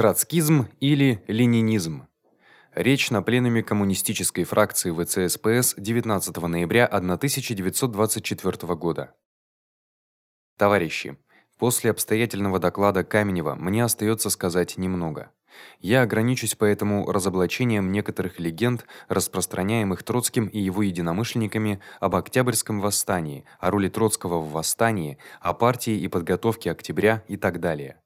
Троцкизм или ленинизм. Речь на пленуме коммунистической фракции ВЦСПС 19 ноября 1924 года. Товарищи, после обстоятельного доклада Каменева мне остаётся сказать немного. Я ограничусь поэтому разоблачением некоторых легенд, распространяемых Троцким и его единомышленниками об Октябрьском восстании, о роли Троцкого в восстании, о партии и подготовке октября и так далее.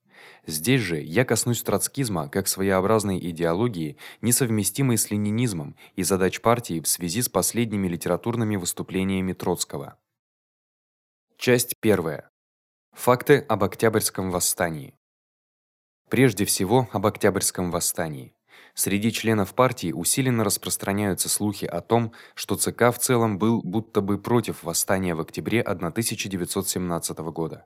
Здесь же я коснусь троцкизма как своеобразной идеологии, несовместимой с ленинизмом и задач партии в связи с последними литературными выступлениями Троцкого. Часть первая. Факты об Октябрьском восстании. Прежде всего, об Октябрьском восстании. Среди членов партии усиленно распространяются слухи о том, что ЦК в целом был будто бы против восстания в октябре 1917 года.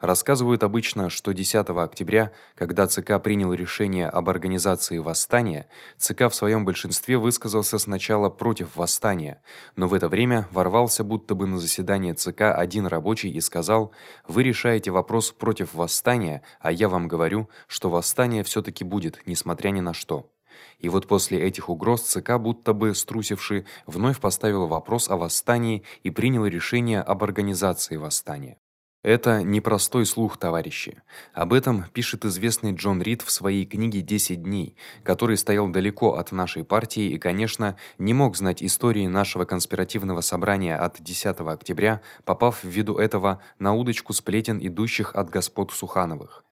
Рассказывают обычно, что 10 октября, когда ЦК принял решение об организации восстания, ЦК в своём большинстве высказался сначала против восстания, но в это время ворвался будто бы на заседание ЦК один рабочий и сказал: "Вы решаете вопрос против восстания, а я вам говорю, что восстание всё-таки будет, несмотря ни на что". И вот после этих угроз ЦК, будто бы струсивший, вновь поставил вопрос о восстании и принял решение об организации восстания. Это не простой слух, товарищи. Об этом пишет известный Джон Рид в своей книге «10 дней», который стоял далеко от нашей партии и, конечно, не мог знать истории нашего конспиративного собрания от 10 октября, попав ввиду этого на удочку сплетен, идущих от господ Сухановых.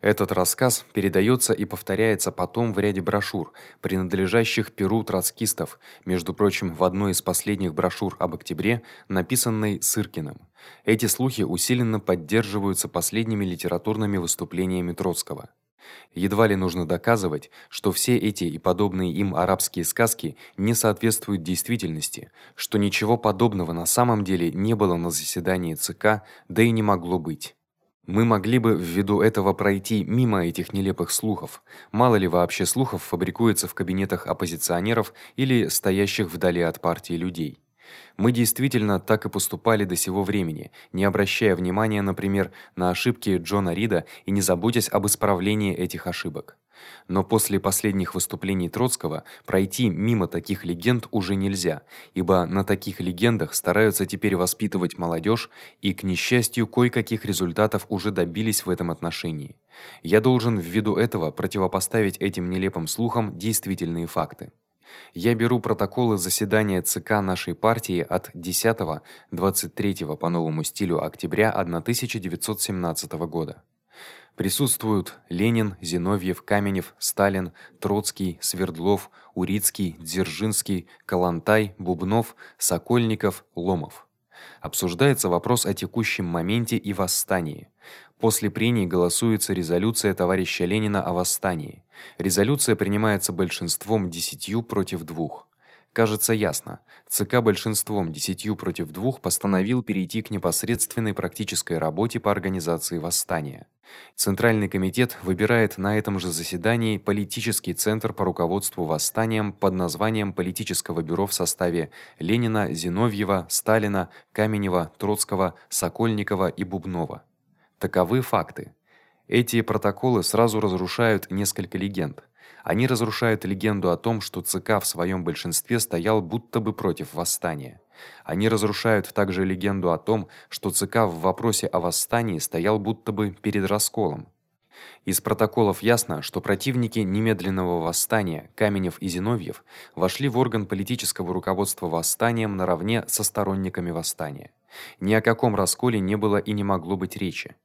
Этот рассказ передаётся и повторяется потом в ряде брошюр, принадлежащих перу троцкистов, между прочим, в одной из последних брошюр об октябре, написанной Сыркиным. Эти слухи усиленно поддерживаются последними литературными выступлениями Троцкого. Едва ли нужно доказывать, что все эти и подобные им арабские сказки не соответствуют действительности, что ничего подобного на самом деле не было на заседании ЦК, да и не могло быть. Мы могли бы ввиду этого пройти мимо этих нелепых слухов. Мало ли вообще слухов фабрикуется в кабинетах оппозиционеров или стоящих вдали от партии людей. Мы действительно так и поступали до сего времени, не обращая внимания, например, на ошибки Джона Рида и не заботясь об исправлении этих ошибок. Но после последних выступлений Троцкого пройти мимо таких легенд уже нельзя, ибо на таких легендах стараются теперь воспитывать молодежь, и к несчастью кое-каких результатов уже добились в этом отношении. Я должен ввиду этого противопоставить этим нелепым слухам действительные факты. Я беру протоколы заседания ЦК нашей партии от 10-23 по новому стилю октября 1917 года. Присутствуют Ленин, Зиновьев, Каменев, Сталин, Троцкий, Свердлов, Урицкий, Дзержинский, Калантай, Бубнов, Сокольников, Ломов. Обсуждается вопрос о текущем моменте и восстании. После прений голосуется резолюция товарища Ленина о восстании. Резолюция принимается большинством 10 против 2. Кажется ясно. ЦК большинством 10 против 2 постановил перейти к непосредственной практической работе по организации восстания. Центральный комитет выбирает на этом же заседании политический центр по руководству восстанием под названием политического бюро в составе Ленина, Зиновьева, Сталина, Каменева, Троцкого, Сокольникова и Бубнова. Таковы факты. Эти протоколы сразу разрушают несколько легенд. Они разрушают легенду о том, что ЦК в своём большинстве стоял будто бы против восстания. Они разрушают также легенду о том, что ЦК в вопросе о восстании стоял будто бы перед расколом. Из протоколов ясно, что противники немедленного восстания Каменев и Зиновьев вошли в орган политического руководства восстанием наравне со сторонниками восстания. Ни о каком расколе не было и не могло быть речи.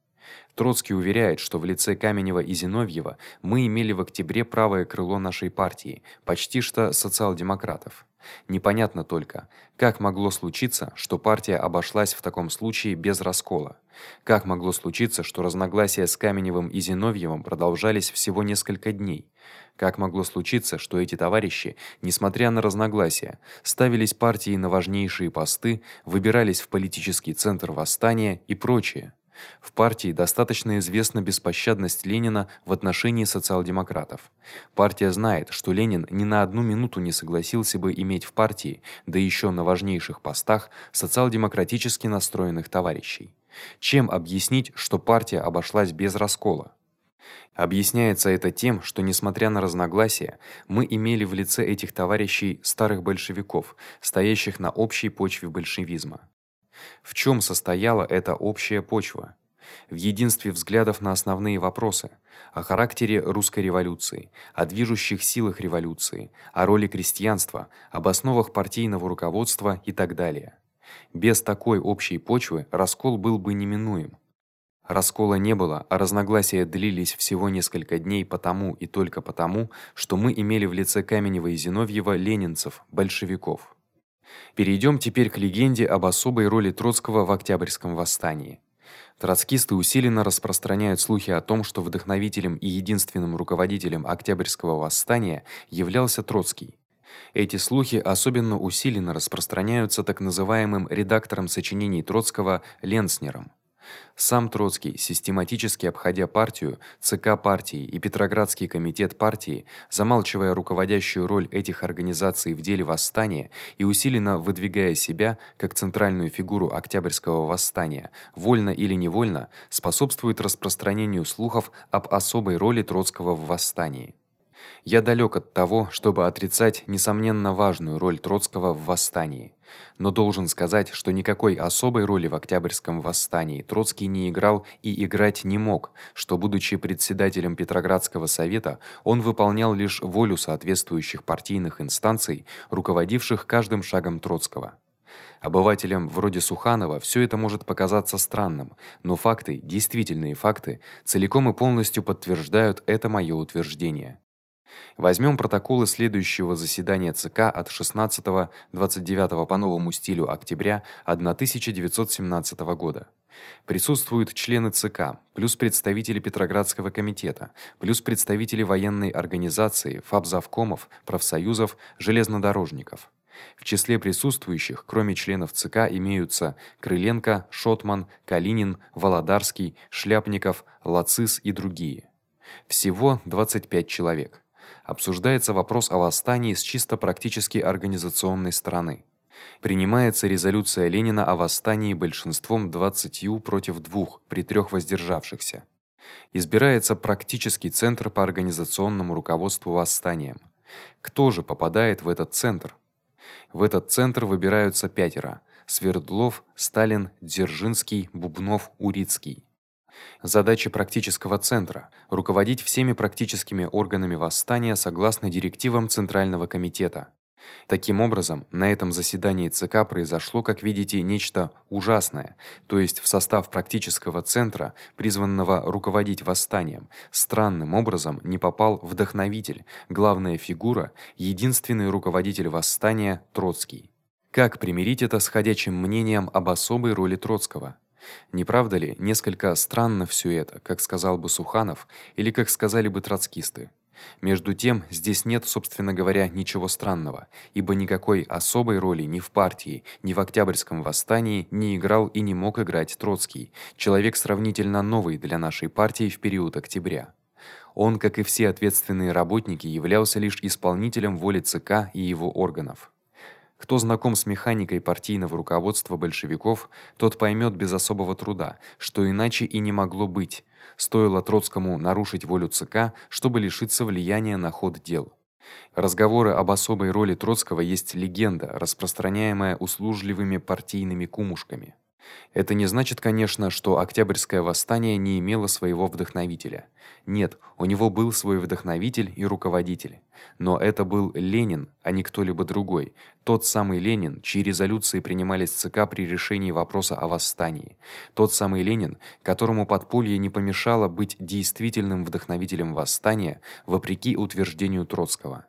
Троцкий уверяет, что в лице Каменева и Зиновьева мы имели в октябре правое крыло нашей партии, почти что социал-демократов. Непонятно только, как могло случиться, что партия обошлась в таком случае без раскола. Как могло случиться, что разногласия с Каменевым и Зиновьевым продолжались всего несколько дней? Как могло случиться, что эти товарищи, несмотря на разногласия, ставились партией на важнейшие посты, выбирались в политический центр восстания и прочее? В партии достаточно известна беспощадность Ленина в отношении социал-демократов. Партия знает, что Ленин ни на одну минуту не согласился бы иметь в партии, да ещё на важнейших постах, социал-демократически настроенных товарищей. Чем объяснить, что партия обошлась без раскола? Объясняется это тем, что несмотря на разногласия, мы имели в лице этих товарищей старых большевиков, стоящих на общей почве большевизма. В чём состояла эта общая почва? В единстве взглядов на основные вопросы: о характере русской революции, о движущих силах революции, о роли крестьянства, об основах партийного руководства и так далее. Без такой общей почвы раскол был бы неминуем. Раскола не было, а разногласия длились всего несколько дней потому и только потому, что мы имели в лице Каменева и Зиновьева ленинцев, большевиков. Перейдём теперь к легенде об особой роли Троцкого в Октябрьском восстании. Троцкисты усиленно распространяют слухи о том, что вдохновителем и единственным руководителем Октябрьского восстания являлся Троцкий. Эти слухи особенно усиленно распространяются так называемым редактором сочинений Троцкого Ленснером. Сам Троцкий, систематически обходя партию, ЦК партии и Петроградский комитет партии, замалчивая руководящую роль этих организаций в деле восстания и усиленно выдвигая себя как центральную фигуру Октябрьского восстания, вольно или невольно способствует распространению слухов об особой роли Троцкого в восстании. Я далёк от того, чтобы отрицать несомненно важную роль Троцкого в восстании, но должен сказать, что никакой особой роли в Октябрьском восстании Троцкий не играл и играть не мог, что будучи председателем Петроградского совета, он выполнял лишь волю соответствующих партийных инстанций, руководивших каждым шагом Троцкого. Обывателям вроде Суханова всё это может показаться странным, но факты, действительные факты, целиком и полностью подтверждают это моё утверждение. Возьмём протоколы следующего заседания ЦК от 16-29 по новому стилю октября 1917 года. Присутствуют члены ЦК, плюс представители Петроградского комитета, плюс представители военной организации, фабзавкомов, профсоюзов, железнодорожников. В числе присутствующих, кроме членов ЦК, имеются Крыленко, Шотман, Калинин, Володарский, Шляпников, Лацис и другие. Всего 25 человек обсуждается вопрос о восстании с чисто практически организационной стороны. Принимается резолюция Ленина о восстании большинством 20 против 2 при трёх воздержавшихся. Избирается практический центр по организационному руководству восстанием. Кто же попадает в этот центр? В этот центр выбираются пятеро: Свердлов, Сталин, Дзержинский, Бубнов, Урицкий. Задача практического центра руководить всеми практическими органами восстания согласно директивам Центрального комитета. Таким образом, на этом заседании ЦК произошло, как видите, нечто ужасное, то есть в состав практического центра, призванного руководить восстанием, странным образом не попал вдохновитель, главная фигура, единственный руководитель восстания Троцкий. Как примирить это с ходячим мнением об особой роли Троцкого? Не правда ли, несколько странно всё это, как сказал бы Суханов, или как сказали бы троцкисты? Между тем, здесь нет, собственно говоря, ничего странного, ибо никакой особой роли ни в партии, ни в Октябрьском восстании не играл и не мог играть Троцкий, человек сравнительно новый для нашей партии в период октября. Он, как и все ответственные работники, являлся лишь исполнителем воли ЦК и его органов. Кто знаком с механикой партийного руководства большевиков, тот поймёт без особого труда, что иначе и не могло быть. Стоило Троцкому нарушить волю ЦК, чтобы лишиться влияния на ход дел. Разговоры об особой роли Троцкого есть легенда, распространяемая услужливыми партийными кумушками. Это не значит, конечно, что Октябрьское восстание не имело своего вдохновителя. Нет, у него был свой вдохновитель и руководитель, но это был Ленин, а не кто-либо другой. Тот самый Ленин, чьи резолюции принимались ЦК при решении вопроса о восстании. Тот самый Ленин, которому подполье не помешало быть действительным вдохновителем восстания, вопреки утверждению Троцкого.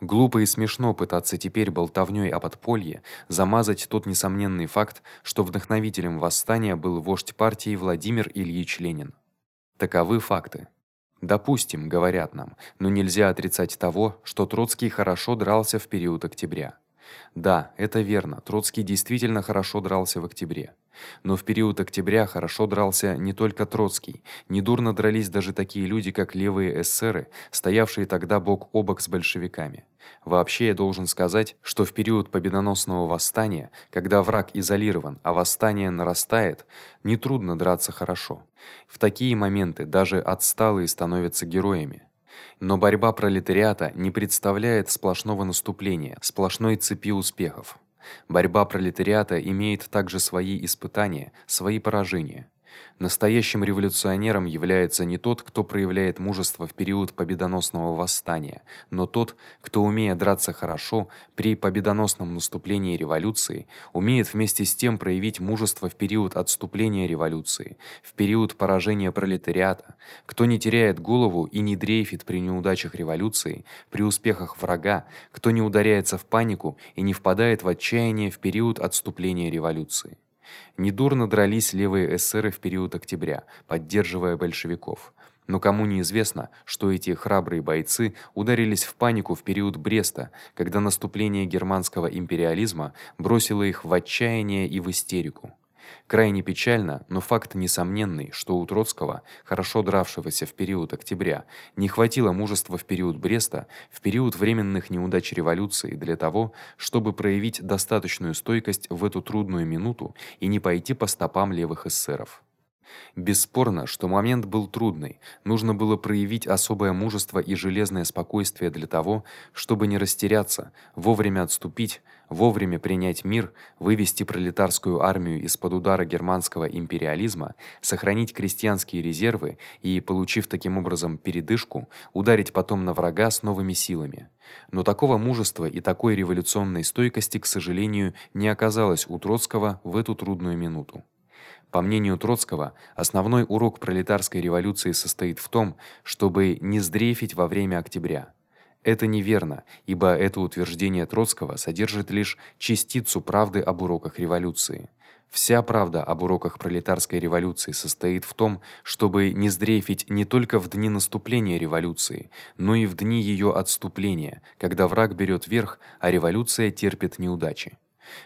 Глупо и смешно пытаться теперь болтовнёй о подполье замазать тот несомненный факт, что вдохновителем восстания был вождь партии Владимир Ильич Ленин. Таковы факты. Допустим, говорят нам, но нельзя отрицать того, что Троцкий хорошо дрался в период октября. Да, это верно. Троцкий действительно хорошо дрался в октябре. Но в период октября хорошо дрался не только Троцкий. Недурно дрались даже такие люди, как левые эсеры, стоявшие тогда бок о бок с большевиками. Вообще я должен сказать, что в период победоносного восстания, когда враг изолирован, а восстание нарастает, не трудно драться хорошо. В такие моменты даже отсталые становятся героями. Но борьба пролетариата не представляет сплошного наступления, сплошной цепи успехов. Борьба пролетариата имеет также свои испытания, свои поражения. Настоящим революционером является не тот, кто проявляет мужество в период победоносного восстания, но тот, кто умея драться хорошо при победоносном наступлении революции, умеет вместе с тем проявить мужество в период отступления революции, в период поражения пролетариата, кто не теряет голову и не дрейфит при неудачах революции, при успехах врага, кто не ударяется в панику и не впадает в отчаяние в период отступления революции. Недурно дрались левые эсеры в период октября, поддерживая большевиков. Но кому неизвестно, что эти храбрые бойцы ударились в панику в период Бреста, когда наступление германского империализма бросило их в отчаяние и в истерику. Крайне печально, но факт несомненный, что у Троцкого, хорошо дравшегося в период октября, не хватило мужества в период Бреста, в период временных неудач революции для того, чтобы проявить достаточную стойкость в эту трудную минуту и не пойти по стопам левых эсеров. Бесспорно, что момент был трудный. Нужно было проявить особое мужество и железное спокойствие для того, чтобы не растеряться, вовремя отступить, вовремя принять мир, вывести пролетарскую армию из-под удара германского империализма, сохранить крестьянские резервы и, получив таким образом передышку, ударить потом на врага с новыми силами. Но такого мужества и такой революционной стойкости, к сожалению, не оказалось у Троцкого в эту трудную минуту. По мнению Троцкого, основной урок пролетарской революции состоит в том, чтобы не сдрефить во время октября. Это неверно, ибо это утверждение Троцкого содержит лишь частицу правды об уроках революции. Вся правда об уроках пролетарской революции состоит в том, чтобы не сдрефить не только в дни наступления революции, но и в дни её отступления, когда враг берёт верх, а революция терпит неудачи.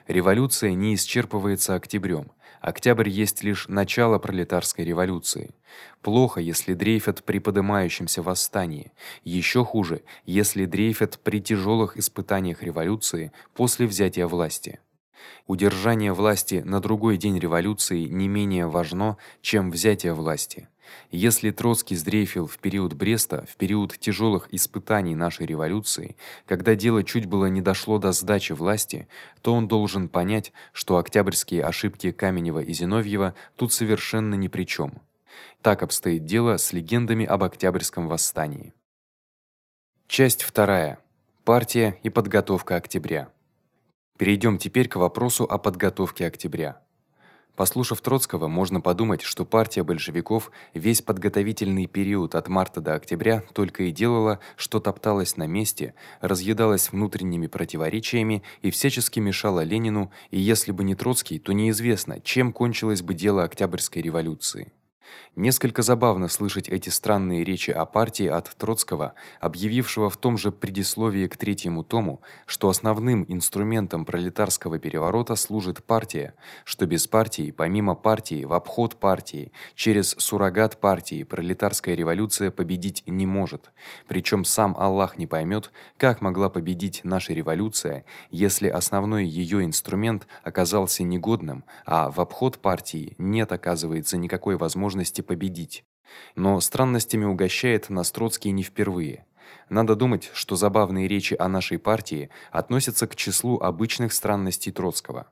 Революция не исчерпывается октябрем. Октябрь есть лишь начало пролетарской революции. Плохо, если дрейфят при поднимающемся восстании. Ещё хуже, если дрейфят при тяжёлых испытаниях революции после взятия власти. Удержание власти на другой день революции не менее важно, чем взятие власти. Если Троцкий сдрейфил в период Бреста, в период тяжёлых испытаний нашей революции, когда дело чуть было не дошло до сдачи власти, то он должен понять, что октябрьские ошибки Каменева и Зиновьева тут совершенно ни при чём. Так обстоит дело с легендами об Октябрьском восстании. Часть вторая. Партия и подготовка октября. Перейдём теперь к вопросу о подготовке октября. Послушав Троцкого, можно подумать, что партия большевиков весь подготовительный период от марта до октября только и делала, что топталась на месте, разъедалась внутренними противоречиями и всячески мешала Ленину, и если бы не Троцкий, то неизвестно, чем кончилось бы дело Октябрьской революции. Несколько забавно слышать эти странные речи о партии от Троцкого, объявившего в том же предисловии к третьему тому, что основным инструментом пролетарского переворота служит партия, что без партии, помимо партии, в обход партии, через суррогат партии пролетарская революция победить не может. Причём сам Аллах не поймёт, как могла победить наша революция, если основной её инструмент оказался негодным, а в обход партии нет оказывается никакой возможности возможности победить. Но странностями угощает нас Троцкий не впервые. Надо думать, что забавные речи о нашей партии относятся к числу обычных странностей Троцкого.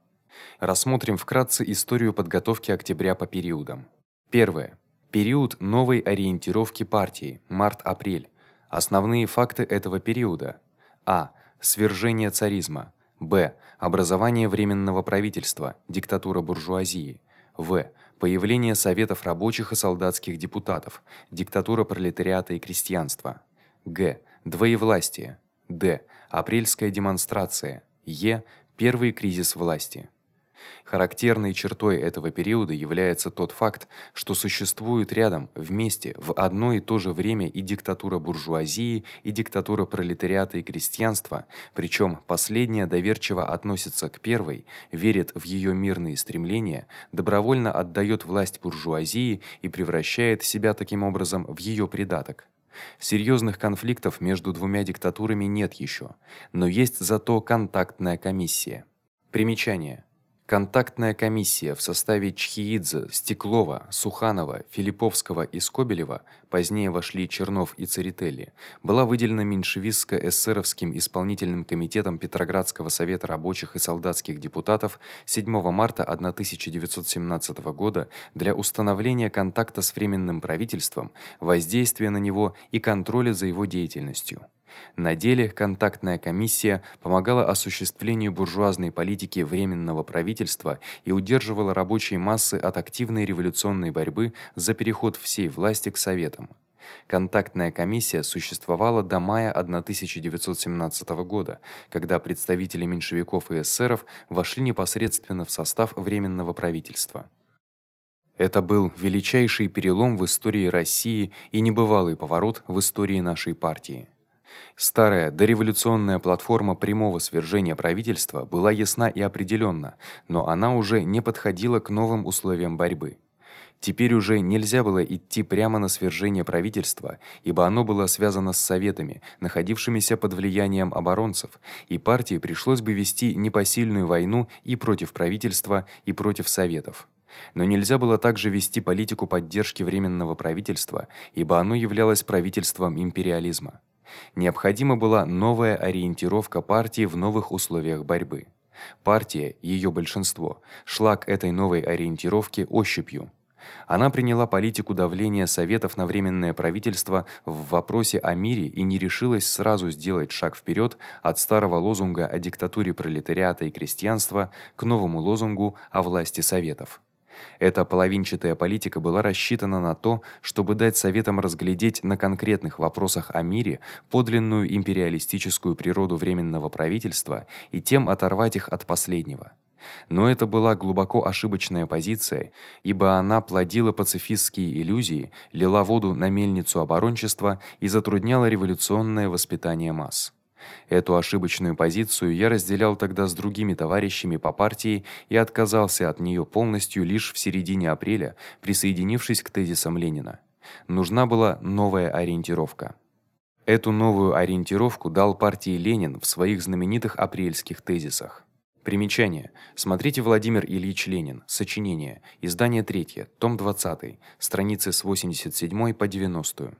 Рассмотрим вкратце историю подготовки октября по периодам. Первое. Период новой ориентировки партии март-апрель. Основные факты этого периода: А. свержение царизма, Б. образование временного правительства, диктатура буржуазии, В появление советов рабочих и солдатских депутатов, диктатура пролетариата и крестьянства. Г. Двоевластие. Д. Апрельская демонстрация. Е. Первый кризис власти. Характерной чертой этого периода является тот факт, что существует рядом, вместе, в одно и то же время и диктатура буржуазии, и диктатура пролетариата и крестьянства, причём последняя доверчиво относится к первой, верит в её мирные стремления, добровольно отдаёт власть буржуазии и превращает себя таким образом в её придаток. Серьёзных конфликтов между двумя диктатурами нет ещё, но есть зато контактная комиссия. Примечание: Контактная комиссия в составе Чхиидзе, Стеклова, Суханова, Филипповского и Скобелева, позднее вошли Чернов и Церетели, была выделена меньшевистско-эсеровским исполнительным комитетом Петроградского совета рабочих и солдатских депутатов 7 марта 1917 года для установления контакта с временным правительством, воздействия на него и контроля за его деятельностью. На деле контактная комиссия помогала осуществлению буржуазной политики временного правительства и удерживала рабочие массы от активной революционной борьбы за переход всей власти к советам. Контактная комиссия существовала до мая 1917 года, когда представители меньшевиков и эсеров вошли непосредственно в состав временного правительства. Это был величайший перелом в истории России и небывалый поворот в истории нашей партии. Старая дореволюционная платформа прямого свержения правительства была ясна и определённа, но она уже не подходила к новым условиям борьбы. Теперь уже нельзя было идти прямо на свержение правительства, ибо оно было связано с советами, находившимися под влиянием оборонцев, и партии пришлось бы вести непосильную войну и против правительства, и против советов. Но нельзя было также вести политику поддержки временного правительства, ибо оно являлось правительством империализма. Необходима была новая ориентировка партии в новых условиях борьбы. Партия, её большинство, шла к этой новой ориентировке ощупью. Она приняла политику давления советов на временное правительство в вопросе о мире и не решилась сразу сделать шаг вперёд от старого лозунга о диктатуре пролетариата и крестьянства к новому лозунгу о власти советов. Эта половинчатая политика была рассчитана на то, чтобы дать советам разглядеть на конкретных вопросах о мире подлинную империалистическую природу временного правительства и тем оторвать их от последнего. Но это была глубоко ошибочная позиция, ибо она плодила пацифистские иллюзии, лила воду на мельницу оборончества и затрудняла революционное воспитание масс. Эту ошибочную позицию я разделял тогда с другими товарищами по партии и отказался от неё полностью лишь в середине апреля, присоединившись к тезисам Ленина. Нужна была новая ориентировка. Эту новую ориентировку дал партии Ленин в своих знаменитых апрельских тезисах. Примечание: смотрите Владимир Ильич Ленин. Сочинение. Издание 3, том 20, страницы с 87 по 90.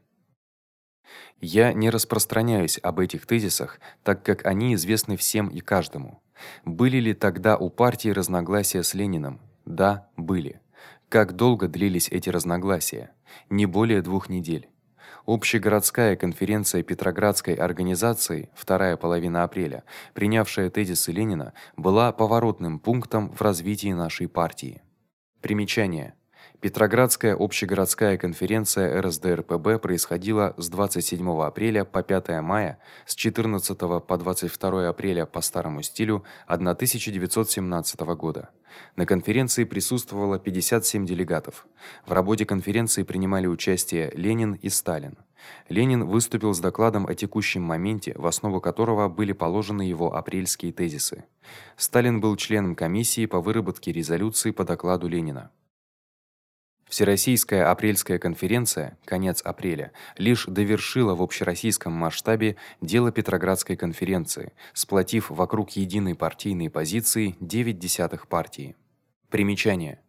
Я не распространяюсь об этих тезисах, так как они известны всем и каждому. Были ли тогда у партии разногласия с Лениным? Да, были. Как долго длились эти разногласия? Не более двух недель. Общегородская конференция Петроградской организации, вторая половина апреля, принявшая тезисы Ленина, была поворотным пунктом в развитии нашей партии. Примечание: Петроградская общегородская конференция РСДРПб происходила с 27 апреля по 5 мая, с 14 по 22 апреля по старому стилю 1917 года. На конференции присутствовало 57 делегатов. В работе конференции принимали участие Ленин и Сталин. Ленин выступил с докладом о текущем моменте, в основу которого были положены его апрельские тезисы. Сталин был членом комиссии по выработке резолюции по докладу Ленина. Всероссийская апрельская конференция, конец апреля, лишь довершила в общероссийском масштабе дело Петроградской конференции, сплотив вокруг единой партийной позиции 9 десятых партии. Примечание: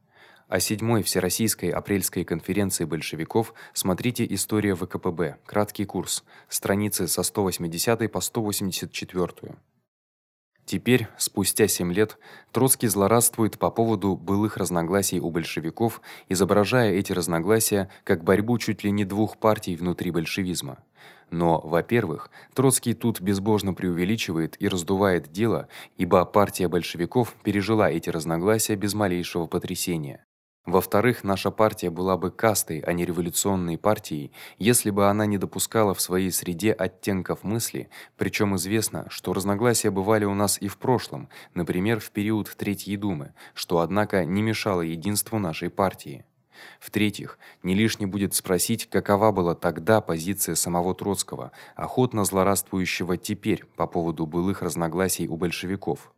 о седьмой Всероссийской апрельской конференции большевиков смотрите История ВКПБ. Краткий курс. Страницы со 180 по 184. Теперь, спустя 7 лет, Троцкий злорадствует по поводу былых разногласий у большевиков, изображая эти разногласия как борьбу чуть ли не двух партий внутри большевизма. Но, во-первых, Троцкий тут безбожно преувеличивает и раздувает дело, ибо партия большевиков пережила эти разногласия без малейшего потрясения. Во-вторых, наша партия была бы кастой, а не революционной партией, если бы она не допускала в своей среде оттенков мысли, причём известно, что разногласия бывали у нас и в прошлом, например, в период Третьей думы, что однако не мешало единству нашей партии. В-третьих, не лишне будет спросить, какова была тогда позиция самого Троцкого, охотно злорадствующего теперь по поводу былых разногласий у большевиков.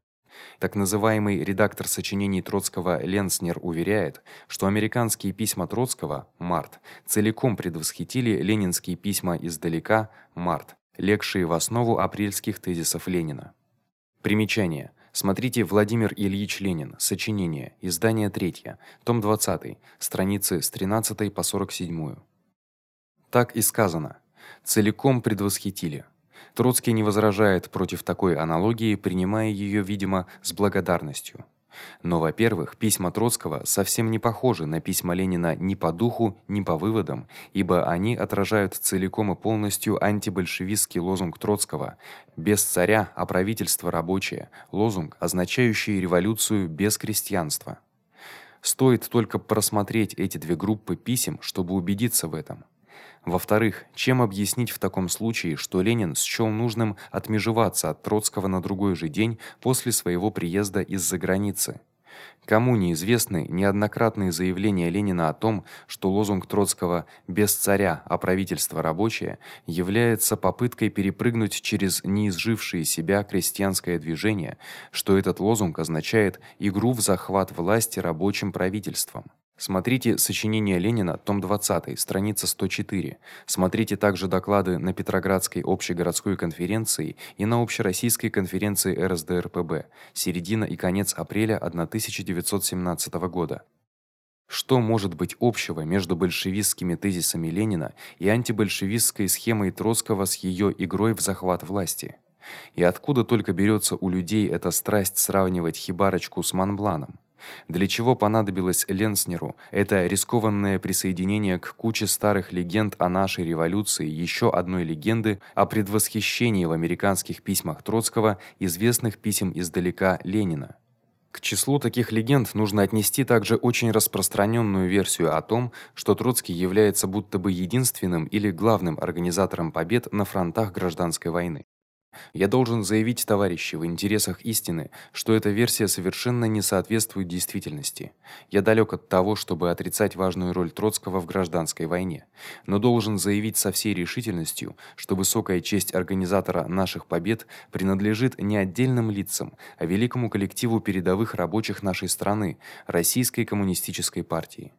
Так называемый редактор сочинений Троцкого Ленснер уверяет, что американские письма Троцкого Март целиком предвосхитили ленинские письма издалека Март, легшие в основу апрельских тезисов Ленина. Примечание: Смотрите Владимир Ильич Ленин. Сочинение. Издание 3. Том 20. Страницы с 13 по 47. Так и сказано: целиком предвосхитили. Троцкий не возражает против такой аналогии, принимая её, видимо, с благодарностью. Но, во-первых, письма Троцкого совсем не похожи на письма Ленина ни по духу, ни по выводам, ибо они отражают целиком и полностью антибольшевистский лозунг Троцкого: без царя, а правительство рабочее, лозунг, означающий революцию без крестьянства. Стоит только просмотреть эти две группы писем, чтобы убедиться в этом. Во-вторых, чем объяснить в таком случае, что Ленин счёл нужным отмежеваться от Троцкого на другой же день после своего приезда из-за границы? Кому неизвестны неоднократные заявления Ленина о том, что лозунг Троцкого без царя, а правительство рабочее является попыткой перепрыгнуть через неизжившее себя крестьянское движение, что этот лозунг означает игру в захват власти рабочим правительством? Смотрите сочинение Ленина, том 20, страница 104. Смотрите также доклады на Петроградской общегородской конференции и на общероссийской конференции РСДРПб. Середина и конец апреля 1917 года. Что может быть общего между большевистскими тезисами Ленина и антибольшевистской схемой Троцкого с её игрой в захват власти? И откуда только берётся у людей эта страсть сравнивать хибарочку с Монбланом? Для чего понадобилось Ленснеру это рискованное присоединение к куче старых легенд о нашей революции, ещё одной легенды о предвосхищении в американских письмах Троцкого известных писем издалека Ленина? К числу таких легенд нужно отнести также очень распространённую версию о том, что Троцкий является будто бы единственным или главным организатором побед на фронтах гражданской войны. Я должен заявить, товарищи, в интересах истины, что эта версия совершенно не соответствует действительности. Я далек от того, чтобы отрицать важную роль Троцкого в гражданской войне, но должен заявить со всей решительностью, что высокая честь организатора наших побед принадлежит не отдельным лицам, а великому коллективу передовых рабочих нашей страны, Российской коммунистической партии.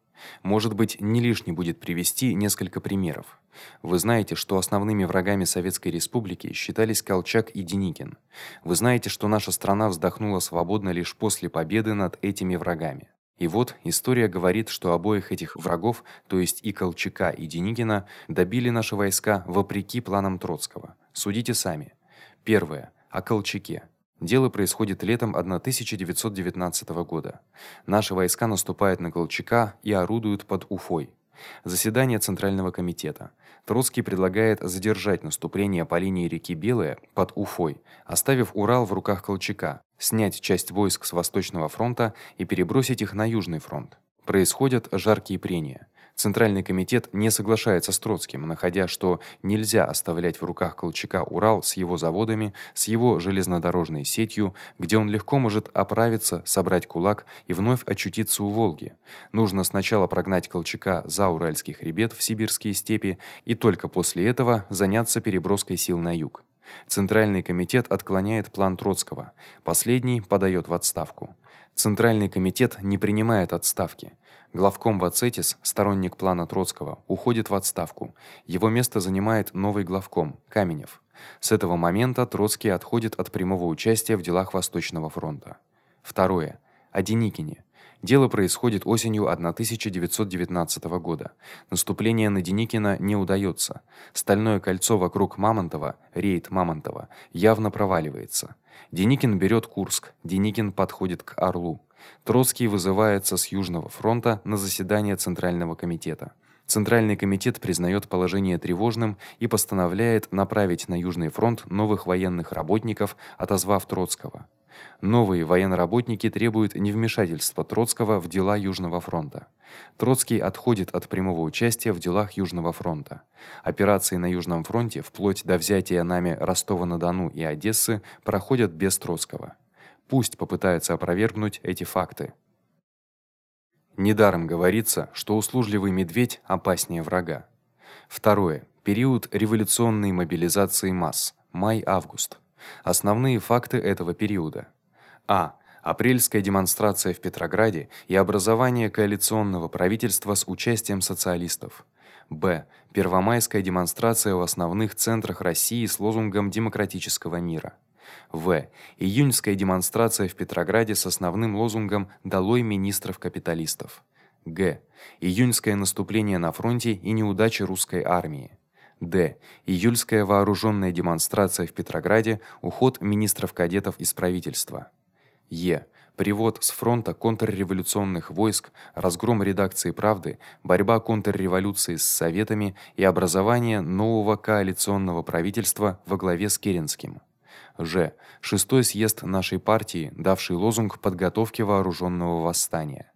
Может быть, не лишне будет привести несколько примеров. Вы знаете, что основными врагами Советской Республики считались Колчак и Деникин. Вы знаете, что наша страна вздохнула свободно лишь после победы над этими врагами. И вот история говорит, что обоих этих врагов, то есть и Колчака, и Деникина, добили наши войска вопреки планам Троцкого. Судите сами. Первое о Колчаке. Дело происходит летом 1919 года. Наши войска наступают на Колчака и орудуют под Уфой. Заседание Центрального комитета. Троцкий предлагает задержать наступление по линии реки Белая под Уфой, оставив Урал в руках Колчака, снять часть войск с Восточного фронта и перебросить их на Южный фронт. Происходят жаркие прения. Центральный комитет не соглашается с Троцким, находя, что нельзя оставлять в руках Колчака Урал с его заводами, с его железнодорожной сетью, где он легко может оправиться, собрать кулак и вновь очутиться у Волги. Нужно сначала прогнать Колчака за Уральский хребет в сибирские степи и только после этого заняться переброской сил на юг. Центральный комитет отклоняет план Троцкого. Последний подаёт в отставку. Центральный комитет не принимает отставки. Главком Вацетис, сторонник плана Троцкого, уходит в отставку. Его место занимает новый главком Каменев. С этого момента Троцкий отходит от прямого участия в делах Восточного фронта. Второе. О Деникине. Дело происходит осенью 1919 года. Наступление на Деникина не удаётся. Стальное кольцо вокруг Мамонтова, рейд Мамонтова, явно проваливается. Деникин берёт Курск. Деникин подходит к Орлу. Троцкий вызывается с Южного фронта на заседание Центрального комитета. Центральный комитет признает положение тревожным и постановляет направить на Южный фронт новых военных работников, отозвав Троцкого. Новые военработники требуют невмешательства Троцкого в дела Южного фронта. Троцкий отходит от прямого участия в делах Южного фронта. Операции на Южном фронте вплоть до взятия нами Ростова-на-Дону и Одессы проходят без Троцкого. Пусть попытаются опровергнуть эти факты. Недаром говорится, что услужливый медведь опаснее врага. Второе. Период революционной мобилизации масс. Май-август. Основные факты этого периода. А. Апрельская демонстрация в Петрограде и образование коалиционного правительства с участием социалистов. Б. Первомайская демонстрация в основных центрах России с лозунгом демократического мира. В. Июньская демонстрация в Петрограде с основным лозунгом Долой министров-капиталистов. Г. Июньское наступление на фронте и неудачи русской армии. Д. Июльская вооружённая демонстрация в Петрограде, уход министров-кадетов из правительства. Е. Привод с фронта контрреволюционных войск, разгром редакции Правды, борьба контрреволюции с советами и образование нового коалиционного правительства во главе с Керенским. Ж. Шестой съезд нашей партии, давший лозунг подготовки вооружённого восстания.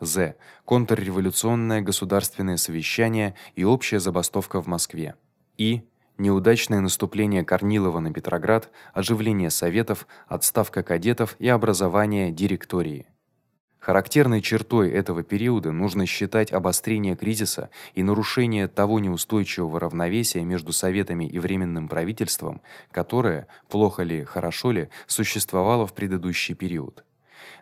З. Контрреволюционное государственное совещание и общая забастовка в Москве. И. Неудачное наступление Корнилова на Петроград, оживление советов, отставка кадетов и образование директории. Характерной чертой этого периода нужно считать обострение кризиса и нарушение того неустойчивого равновесия между советами и временным правительством, которое, плохо ли, хорошо ли, существовало в предыдущий период.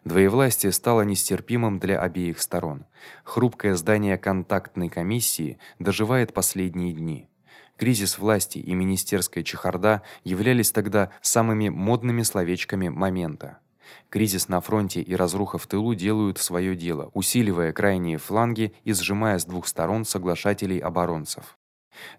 Двоевластие стало нестерпимым для обеих сторон. Хрупкое здание контактной комиссии доживает последние дни. Кризис власти и министерская чехарда являлись тогда самыми модными словечками момента. Кризис на фронте и разруха в тылу делают своё дело, усиливая крайние фланги и сжимая с двух сторон соглашателей-оборонцев.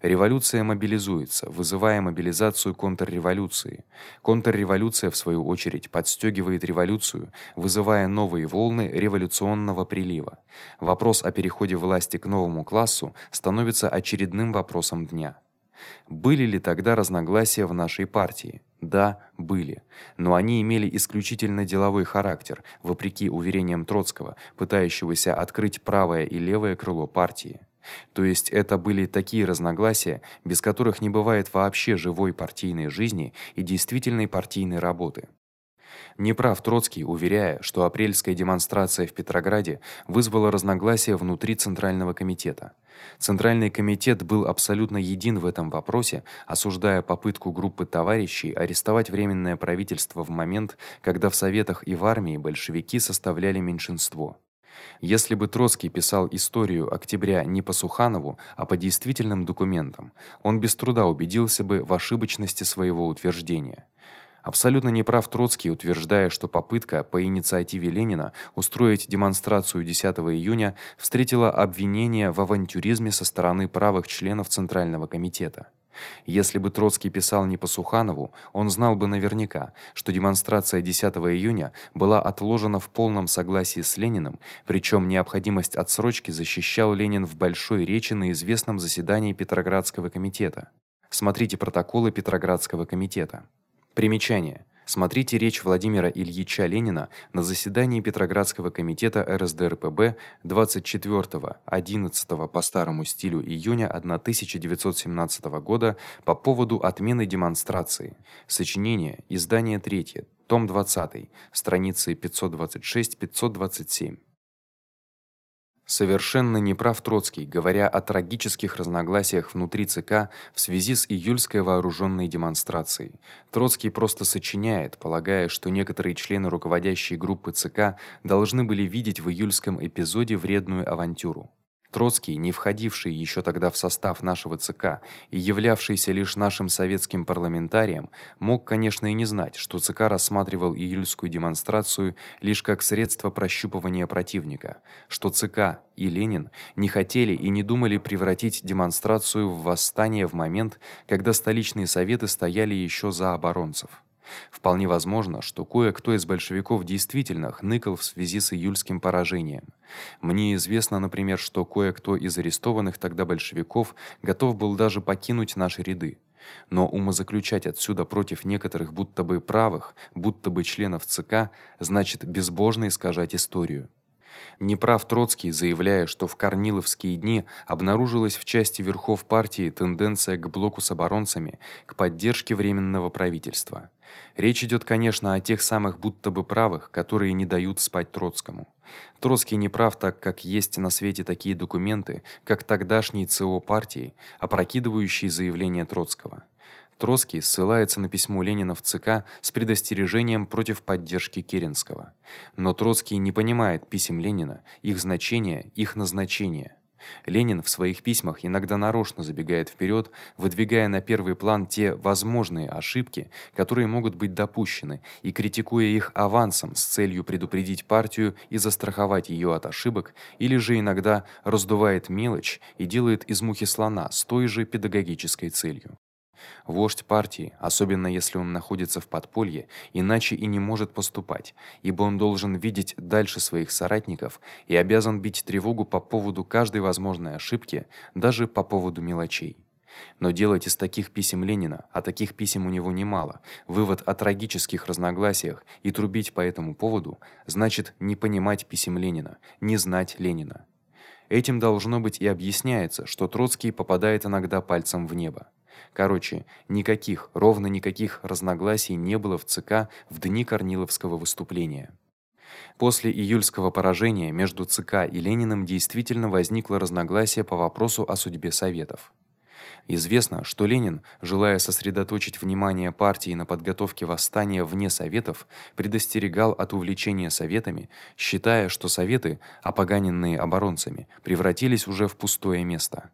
Революция мобилизуется, вызывая мобилизацию контрреволюции. Контрреволюция в свою очередь подстёгивает революцию, вызывая новые волны революционного прилива. Вопрос о переходе власти к новому классу становится очередным вопросом дня. Были ли тогда разногласия в нашей партии? Да, были. Но они имели исключительно деловой характер, вопреки уверениям Троцкого, пытающегося открыть правое и левое крыло партии. То есть это были такие разногласия, без которых не бывает вообще живой партийной жизни и действительной партийной работы. Не прав Троцкий, уверяя, что апрельская демонстрация в Петрограде вызвала разногласия внутри Центрального комитета. Центральный комитет был абсолютно един в этом вопросе, осуждая попытку группы товарищей арестовать временное правительство в момент, когда в советах и в армии большевики составляли меньшинство. Если бы Троцкий писал историю октября не по Суханову, а по действительным документам, он без труда убедился бы в ошибочности своего утверждения. Абсолютно неправ Троцкий, утверждая, что попытка по инициативе Ленина устроить демонстрацию 10 июня встретила обвинение в авантюризме со стороны правых членов Центрального комитета. Если бы Троцкий писал не по Суханову, он знал бы наверняка, что демонстрация 10 июня была отложена в полном согласии с Лениным, причём необходимость отсрочки защищал Ленин в большой речи на известном заседании Петроградского комитета. Смотрите протоколы Петроградского комитета. Примечание: Смотрите речь Владимира Ильича Ленина на заседании Петроградского комитета РСДРПб 24-11 по старому стилю июня 1917 года по поводу отмены демонстрации. Сочинение, издание 3, том 20, страницы 526-527. Совершенно неправ Троцкий, говоря о трагических разногласиях внутри ЦК в связи с июльской вооружённой демонстрацией. Троцкий просто сочиняет, полагая, что некоторые члены руководящей группы ЦК должны были видеть в июльском эпизоде вредную авантюру. Троцкий, не входивший ещё тогда в состав нашего ЦК и являвшийся лишь нашим советским парламентарием, мог, конечно, и не знать, что ЦК рассматривал июльскую демонстрацию лишь как средство прощупывания противника, что ЦК и Ленин не хотели и не думали превратить демонстрацию в восстание в момент, когда столичные советы стояли ещё за оборонцев. Вполне возможно, что кое-кто из большевиков действительно хныкал в связи с июльским поражением. Мне известно, например, что кое-кто из арестованных тогда большевиков готов был даже покинуть наши ряды. Но умозаключать отсюда против некоторых будто бы правых, будто бы членов ЦК, значит безбожно искажать историю. Неправ Троцкий, заявляя, что в Корниловские дни обнаружилась в части верхов партии тенденция к блоку с оборонцами, к поддержке временного правительства. Речь идёт, конечно, о тех самых будто бы правых, которые не дают спать Троцкому. Троцкий не прав, так как есть на свете такие документы, как тогдашний ЦО партии, опрокидывающие заявления Троцкого. Троцкий ссылается на письмо Ленина в ЦК с предостережением против поддержки Керенского. Но Троцкий не понимает писем Ленина, их значения, их назначения. Ленин в своих письмах иногда нарочно забегает вперед, выдвигая на первый план те возможные ошибки, которые могут быть допущены, и критикуя их авансом с целью предупредить партию и застраховать её от ошибок, или же иногда раздувает мелочь и делает из мухи слона с той же педагогической целью. Вождь партии, особенно если он находится в подполье, иначе и не может поступать, ибо он должен видеть дальше своих соратников и обязан бить тревогу по поводу каждой возможной ошибки, даже по поводу мелочей. Но делать из таких писем Ленина, а таких писем у него немало, вывод о трагических разногласиях и трубить по этому поводу, значит не понимать писем Ленина, не знать Ленина. Этим должно быть и объясняется, что Троцкий попадает иногда пальцем в небо. Короче, никаких, ровно никаких разногласий не было в ЦК в дни Корниловского выступления. После июльского поражения между ЦК и Лениным действительно возникло разногласие по вопросу о судьбе советов. Известно, что Ленин, желая сосредоточить внимание партии на подготовке восстания вне советов, предостерегал от увлечения советами, считая, что советы, опоганенные оборонцами, превратились уже в пустое место.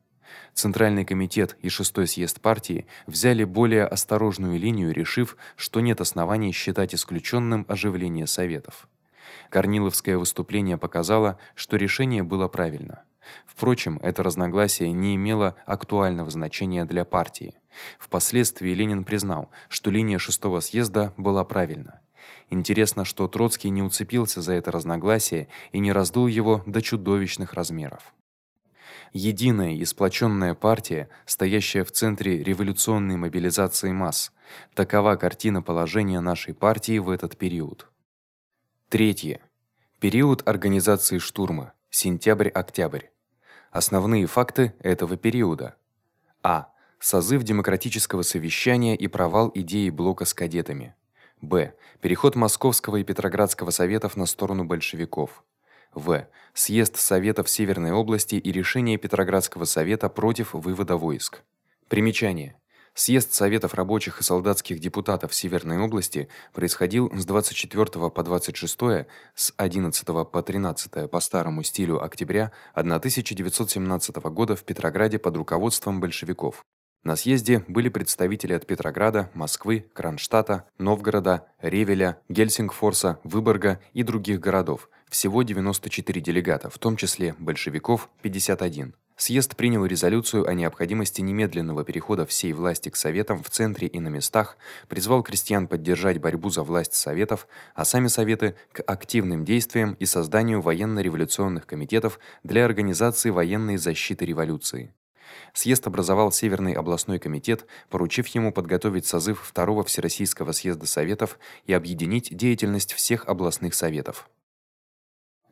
Центральный комитет и шестой съезд партии взяли более осторожную линию, решив, что нет оснований считать исключённым оживление советов. Корниловское выступление показало, что решение было правильно. Впрочем, это разногласие не имело актуального значения для партии. Впоследствии Ленин признал, что линия шестого съезда была правильна. Интересно, что Троцкий не уцепился за это разногласие и не раздул его до чудовищных размеров единая и сплочённая партия, стоящая в центре революционной мобилизации масс. Такова картина положения нашей партии в этот период. Третье. Период организации штурма. Сентябрь-октябрь. Основные факты этого периода. А. Созыв демократического совещания и провал идеи блока с кадетами. Б. Переход Московского и Петроградского советов на сторону большевиков. В. Съезд Советов Северной области и решение Петроградского совета против вывода войск. Примечание. Съезд Советов рабочих и солдатских депутатов Северной области происходил с 24 по 26, с 11 по 13 по старому стилю октября 1917 года в Петрограде под руководством большевиков. На съезде были представители от Петрограда, Москвы, Кронштадта, Новгорода, Ревеля, Гельсингфорса, Выборга и других городов. Всего 94 делегата, в том числе большевиков 51. Съезд принял резолюцию о необходимости немедленного перехода всей власти к советам в центре и на местах, призвал крестьян поддержать борьбу за власть советов, а сами советы к активным действиям и созданию военно-революционных комитетов для организации военной защиты революции. Съезд образовал Северный областной комитет, поручив ему подготовить созыв второго Всероссийского съезда советов и объединить деятельность всех областных советов.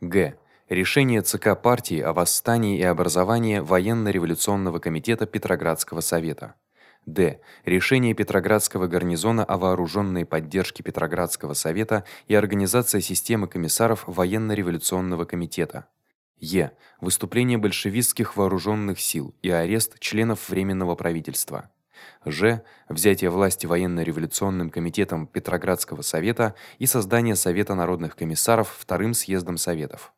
Г. Решение ЦК партии о восстании и образовании военно-революционного комитета Петроградского совета. Д. Решение Петроградского гарнизона о вооружённой поддержке Петроградского совета и организации системы комиссаров военно-революционного комитета. Е. Выступление большевистских вооружённых сил и арест членов временного правительства. Ж. Взятие власти военно-революционным комитетом Петроградского совета и создание Совета народных комиссаров вторым съездом советов.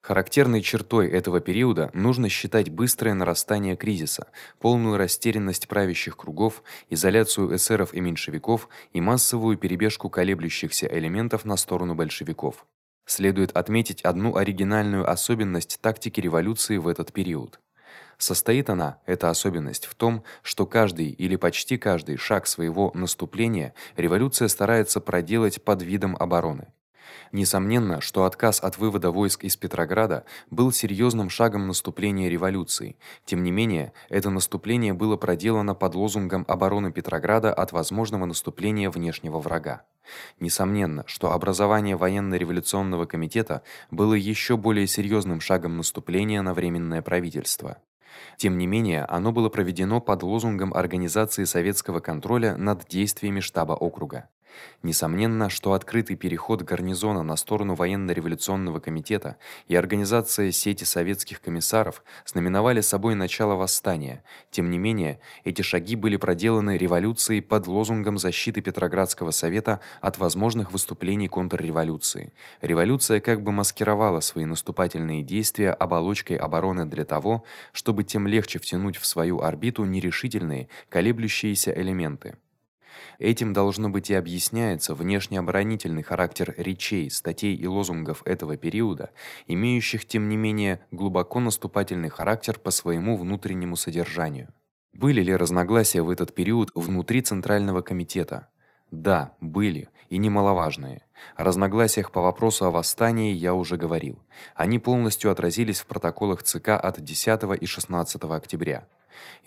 Характерной чертой этого периода нужно считать быстрое нарастание кризиса, полную растерянность правящих кругов, изоляцию эсеров и меньшевиков и массовую перебежку колеблющихся элементов на сторону большевиков. Следует отметить одну оригинальную особенность тактики революции в этот период. Состоит она, эта особенность, в том, что каждый или почти каждый шаг своего наступления революция старается проделать под видом обороны. Несомненно, что отказ от вывода войск из Петрограда был серьёзным шагом наступления революции. Тем не менее, это наступление было проделано под лозунгом обороны Петрограда от возможного наступления внешнего врага. Несомненно, что образование военно-революционного комитета было ещё более серьёзным шагом наступления на временное правительство. Тем не менее, оно было проведено под лозунгом организации советского контроля над действиями штаба округа. Несомненно, что открытый переход гарнизона на сторону военно-революционного комитета и организация сети советских комиссаров знаменовали собой начало восстания. Тем не менее, эти шаги были проделаны революцией под лозунгом защиты Петроградского совета от возможных выступлений контрреволюции. Революция как бы маскировала свои наступательные действия оболочкой обороны для того, чтобы тем легче втянуть в свою орбиту нерешительные, колеблющиеся элементы. Этим должно быть и объясняется внешнеоборонительный характер речей, статей и лозунгов этого периода, имеющих тем не менее глубоко наступательный характер по своему внутреннему содержанию. Были ли разногласия в этот период внутри Центрального комитета? Да, были, и немаловажные. О разногласиях по вопросу о восстании я уже говорил. Они полностью отразились в протоколах ЦК от 10 и 16 октября.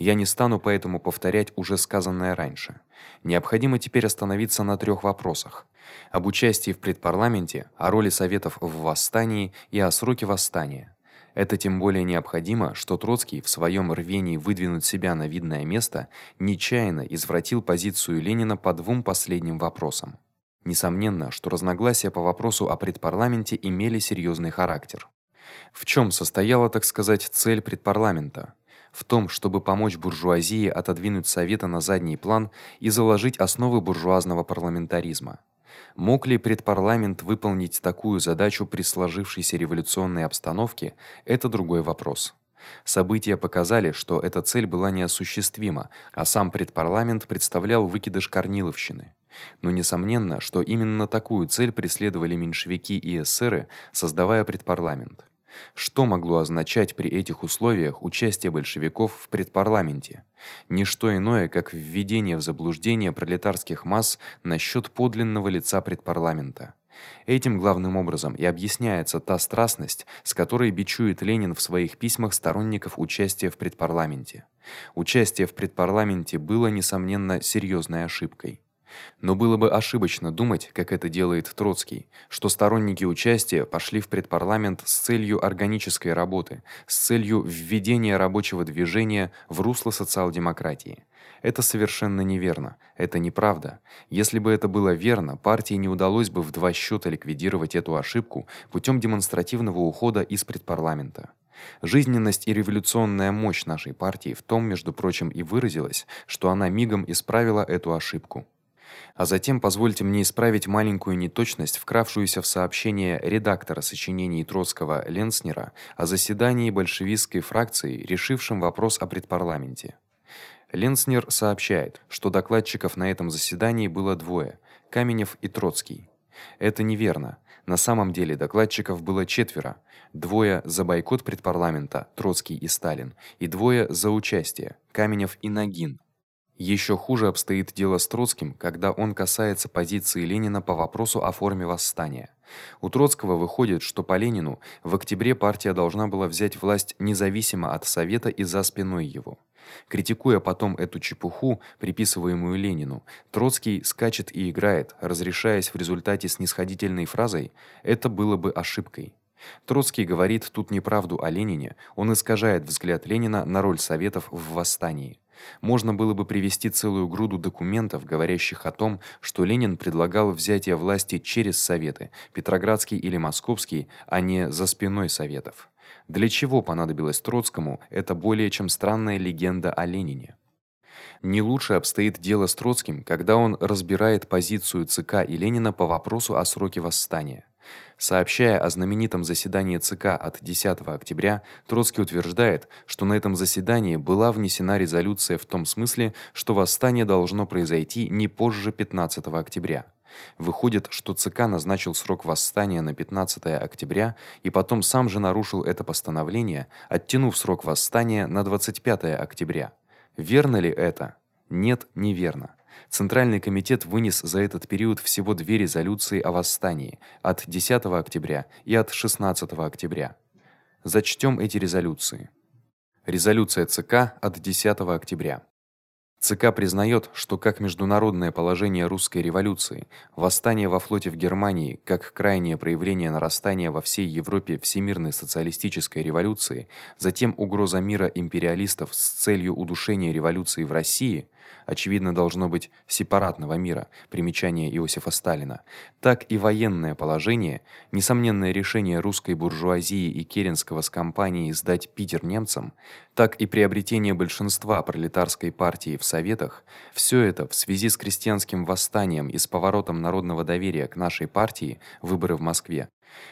Я не стану поэтому повторять уже сказанное раньше. Необходимо теперь остановиться на трёх вопросах: об участии в предпарламенте, о роли советов в восстании и о сроке восстания. Это тем более необходимо, что Троцкий в своём рвении выдвинуть себя на видное место нечаянно извратил позицию Ленина по двум последним вопросам. Несомненно, что разногласия по вопросу о предпарламенте имели серьёзный характер. В чём состояла, так сказать, цель предпарламента? в том, чтобы помочь буржуазии отодвинуть советы на задний план и заложить основы буржуазного парламентаризма. Мог ли предпарламент выполнить такую задачу при сложившейся революционной обстановке это другой вопрос. События показали, что эта цель была неосуществима, а сам предпарламент представлял выкидыш корниловщины. Но несомненно, что именно такую цель преследовали меньшевики и эсеры, создавая предпарламент. Что могло означать при этих условиях участие большевиков в предпарламенте? Не что иное, как введение в заблуждение пролетарских масс насчёт подлинного лица предпарламента. Этим главным образом и объясняется та страстность, с которой бичует Ленин в своих письмах сторонников участия в предпарламенте. Участие в предпарламенте было несомненно серьёзной ошибкой. Но было бы ошибочно думать, как это делает Троцкий, что сторонники участия пошли в предпарламент с целью органической работы, с целью введения рабочего движения в русло социал-демократии. Это совершенно неверно. Это неправда. Если бы это было верно, партии не удалось бы в два счёта ликвидировать эту ошибку путём демонстративного ухода из предпарламента. Жизненность и революционная мощь нашей партии в том, между прочим, и выразилась, что она мигом исправила эту ошибку. А затем позвольте мне исправить маленькую неточность, вкравшуюся в сообщение редактора сочинений Троцкого Ленснера о заседании большевистской фракции, решившем вопрос о предпарламенте. Ленснер сообщает, что докладчиков на этом заседании было двое: Каменев и Троцкий. Это неверно. На самом деле докладчиков было четверо: двое за бойкот предпарламента Троцкий и Сталин, и двое за участие Каменев и Нагин. Ещё хуже обстоит дело с Троцким, когда он касается позиции Ленина по вопросу о форме восстания. У Троцкого выходит, что по Ленину в октябре партия должна была взять власть независимо от совета и за спиной его. Критикуя потом эту чепуху, приписываемую Ленину, Троцкий скачет и играет, разрешаясь в результате снисходительной фразой: "Это было бы ошибкой". Троцкий говорит тут неправду о Ленине, он искажает взгляд Ленина на роль советов в восстании. Можно было бы привести целую груду документов, говорящих о том, что Ленин предлагал взятие власти через советы, Петроградский или Московский, а не за спиной советов. Для чего понадобилось Троцкому эта более чем странная легенда о Ленине? Не лучше обстоит дело с Троцким, когда он разбирает позицию ЦК и Ленина по вопросу о сроке восстания. Сообщая о знаменитом заседании ЦК от 10 октября, Троцкий утверждает, что на этом заседании была внесена резолюция в том смысле, что восстание должно произойти не позже 15 октября. Выходит, что ЦК назначил срок восстания на 15 октября и потом сам же нарушил это постановление, оттянув срок восстания на 25 октября. Верно ли это? Нет, неверно. Центральный комитет вынес за этот период всего две резолюции о восстании от 10 октября и от 16 октября. Зачтём эти резолюции. Резолюция ЦК от 10 октября. ЦК признаёт, что как международное положение русской революции, восстание во флоте в Германии, как крайнее проявление нарастания во всей Европе всемирной социалистической революции, затем угроза мира империалистов с целью удушения революции в России очевидно должно быть сепаратного мира, примечание Иосифа Сталина, так и военное положение, несомненное решение русской буржуазии и Керенского с компанией сдать Питер немцам, так и приобретение большинства пролетарской партии в советах, всё это в связи с крестьянским восстанием и с поворотом народного доверия к нашей партии, выборы в Москве,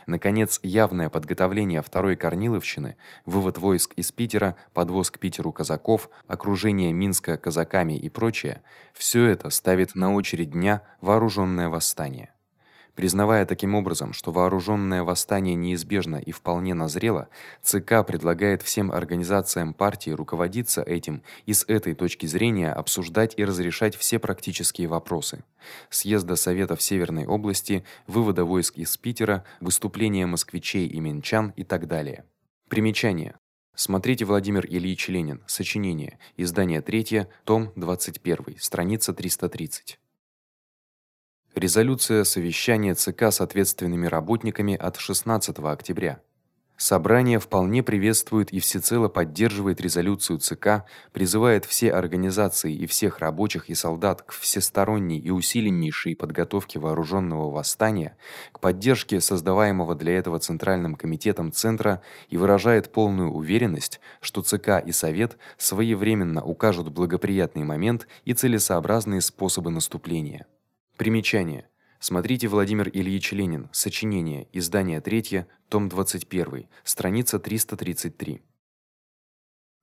Наконец, явное подготовление второй Корниловщины, вывод войск из Питера, подвоз к Питеру казаков, окружение Минска казаками и прочее всё это ставит на очередь дня вооружённое восстание. Признавая таким образом, что вооружённое восстание неизбежно и вполне назрело, ЦК предлагает всем организациям партии руководиться этим и с этой точки зрения обсуждать и разрешать все практические вопросы: съезда советов Северной области, вывода войск из Питера, выступления москвичей и минчан и так далее. Примечание: Смотрите Владимир Ильич Ленин. Сочинение. Издание 3, том 21, страница 330. Резолюция совещания ЦК с ответственными работниками от 16 октября. Собрание вполне приветствует и всецело поддерживает резолюцию ЦК, призывает все организации и всех рабочих и солдат к всесторонней и усиленнейшей подготовке вооружённого восстания, к поддержке создаваемого для этого Центральным комитетом центра и выражает полную уверенность, что ЦК и Совет своевременно укажут благоприятный момент и целесообразные способы наступления. Примечание: Смотрите Владимир Ильич Ленин. Сочинение. Издание 3, том 21, страница 333.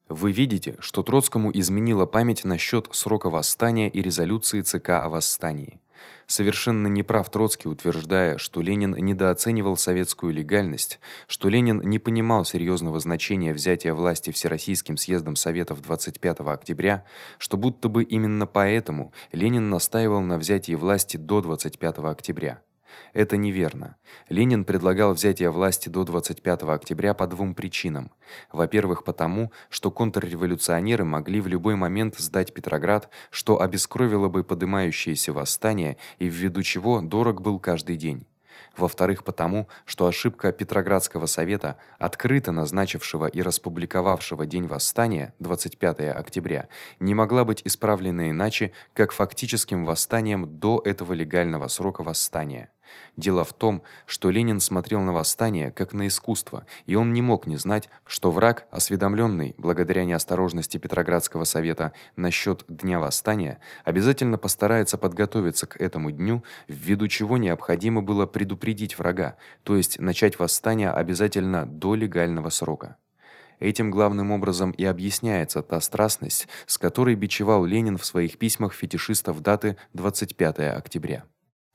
Вы видите, что Троцкому изменила память насчёт срока восстания и резолюции ЦК о восстании. Совершенно неправ Троцкий, утверждая, что Ленин недооценивал советскую легальность, что Ленин не понимал серьёзного значения взятия власти Всероссийским съездом Советов 25 октября, что будто бы именно поэтому Ленин настаивал на взятии власти до 25 октября. Это неверно. Ленин предлагал взятие власти до 25 октября по двум причинам. Во-первых, потому, что контрреволюционеры могли в любой момент сдать Петроград, что обескровило бы подымающееся восстание и ввиду чего дорог был каждый день во-вторых, потому, что ошибка Петроградского совета, открыто назначившего и распубликовавшего день восстания 25 октября, не могла быть исправлена иначе, как фактическим восстанием до этого легального срока восстания. Дело в том, что Ленин смотрел на восстание как на искусство, и он не мог не знать, что враг, осведомлённый благодаря неосторожности Петроградского совета насчёт дня восстания, обязательно постарается подготовиться к этому дню, ввиду чего необходимо было предупредить врага, то есть начать восстание обязательно до легального срока. Этим главным образом и объясняется та страстность, с которой бичевал Ленин в своих письмах фетишистов даты 25 октября.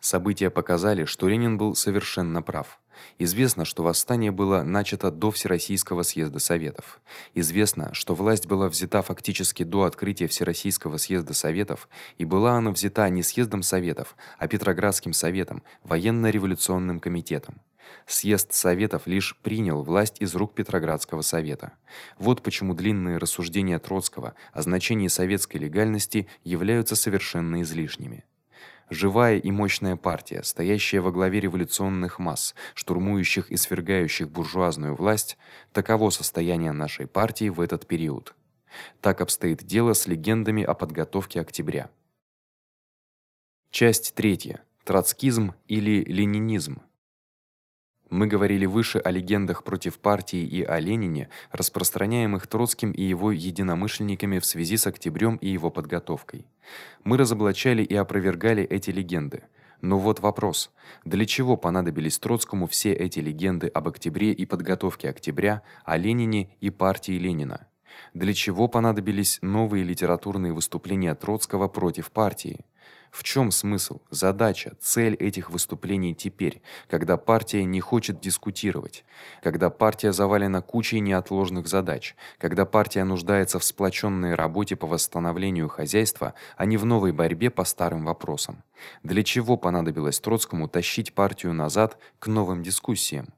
События показали, что Ленин был совершенно прав. Известно, что восстание было начато до Всероссийского съезда советов. Известно, что власть была взята фактически до открытия Всероссийского съезда советов, и была она взята не съездом советов, а Петроградским советом, военно-революционным комитетом. Съезд советов лишь принял власть из рук Петроградского совета. Вот почему длинные рассуждения Троцкого о значении советской легальности являются совершенно излишними живая и мощная партия, стоящая во главе революционных масс, штурмующих и свергающих буржуазную власть, таково состояние нашей партии в этот период. Так обстоит дело с легендами о подготовке октября. Часть третья. Троцкизм или ленинизм. Мы говорили выше о легендах против партии и о Ленине, распространяемых Троцким и его единомышленниками в связи с октябрём и его подготовкой. Мы разоблачали и опровергали эти легенды. Но вот вопрос: для чего понадобились Троцкому все эти легенды об октябре и подготовке октября, о Ленине и партии Ленина? Для чего понадобились новые литературные выступления Троцкого против партии? В чём смысл, задача, цель этих выступлений теперь, когда партия не хочет дискутировать, когда партия завалена кучей неотложных задач, когда партия нуждается в сплочённой работе по восстановлению хозяйства, а не в новой борьбе по старым вопросам? Для чего понадобилось Троцкому тащить партию назад к новым дискуссиям?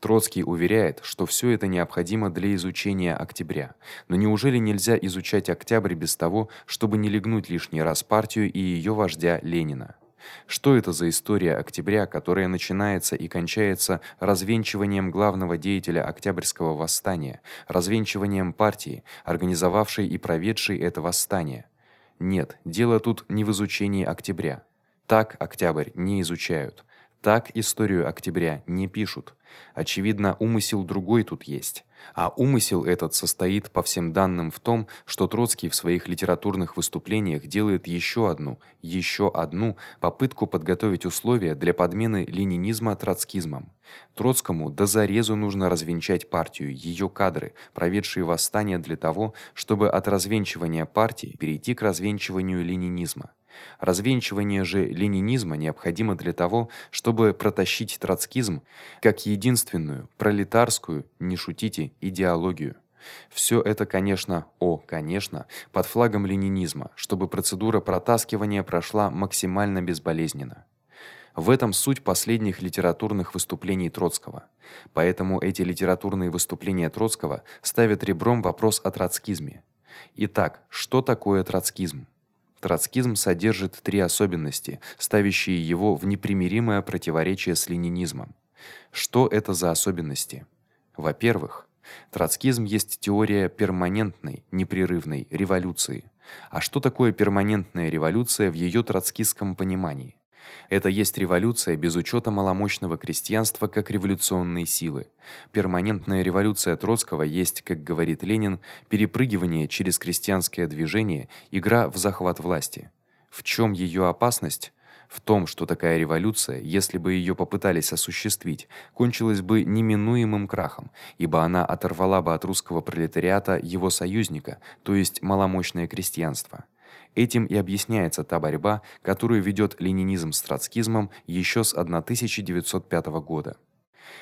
Троцкий уверяет, что всё это необходимо для изучения октября. Но неужели нельзя изучать октябрь без того, чтобы не легнуть лишний раз партию и её вождя Ленина? Что это за история октября, которая начинается и кончается развенчиванием главного деятеля Октябрьского восстания, развенчиванием партии, организовавшей и проведшей это восстание? Нет, дело тут не в изучении октября. Так октябрь не изучают. Так историю октября не пишут. Очевидно, умысел другой тут есть. А умысел этот состоит по всем данным в том, что Троцкий в своих литературных выступлениях делает ещё одну, ещё одну попытку подготовить условия для подмены ленинизма троцкизмом. Троцкому до зарезу нужно развенчать партию, её кадры, проведшие восстание для того, чтобы от развенчивания партии перейти к развенчиванию ленинизма. Развенчивание же ленинизма необходимо для того, чтобы протащить троцкизм как единственную пролетарскую, не шутите, идеологию. Всё это, конечно, о, конечно, под флагом ленинизма, чтобы процедура протаскивания прошла максимально безболезненно. В этом суть последних литературных выступлений Троцкого. Поэтому эти литературные выступления Троцкого ставят ребром вопрос о троцкизме. Итак, что такое троцкизм? Троцкизм содержит три особенности, ставящие его в непримиримое противоречие с ленинизмом. Что это за особенности? Во-первых, троцкизм есть теория перманентной, непрерывной революции. А что такое перманентная революция в её троцкистском понимании? Это есть революция без учёта маломощного крестьянства как революционной силы. Перманентная революция Троцкого есть, как говорит Ленин, перепрыгивание через крестьянское движение, игра в захват власти. В чём её опасность? В том, что такая революция, если бы её попытались осуществить, кончилась бы неминуемым крахом, ибо она оторвала бы от русского пролетариата его союзника, то есть маломощное крестьянство. Этим и объясняется та борьба, которую ведёт ленинизм с троцкизмом ещё с 1905 года.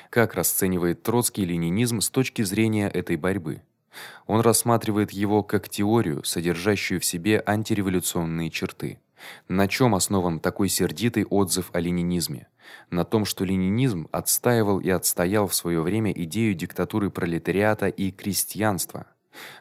Как расценивает Троцкий ленинизм с точки зрения этой борьбы? Он рассматривает его как теорию, содержащую в себе антиреволюционные черты. На чём основан такой сердитый отзыв о ленинизме? На том, что ленинизм отстаивал и отстоял в своё время идею диктатуры пролетариата и крестьянства.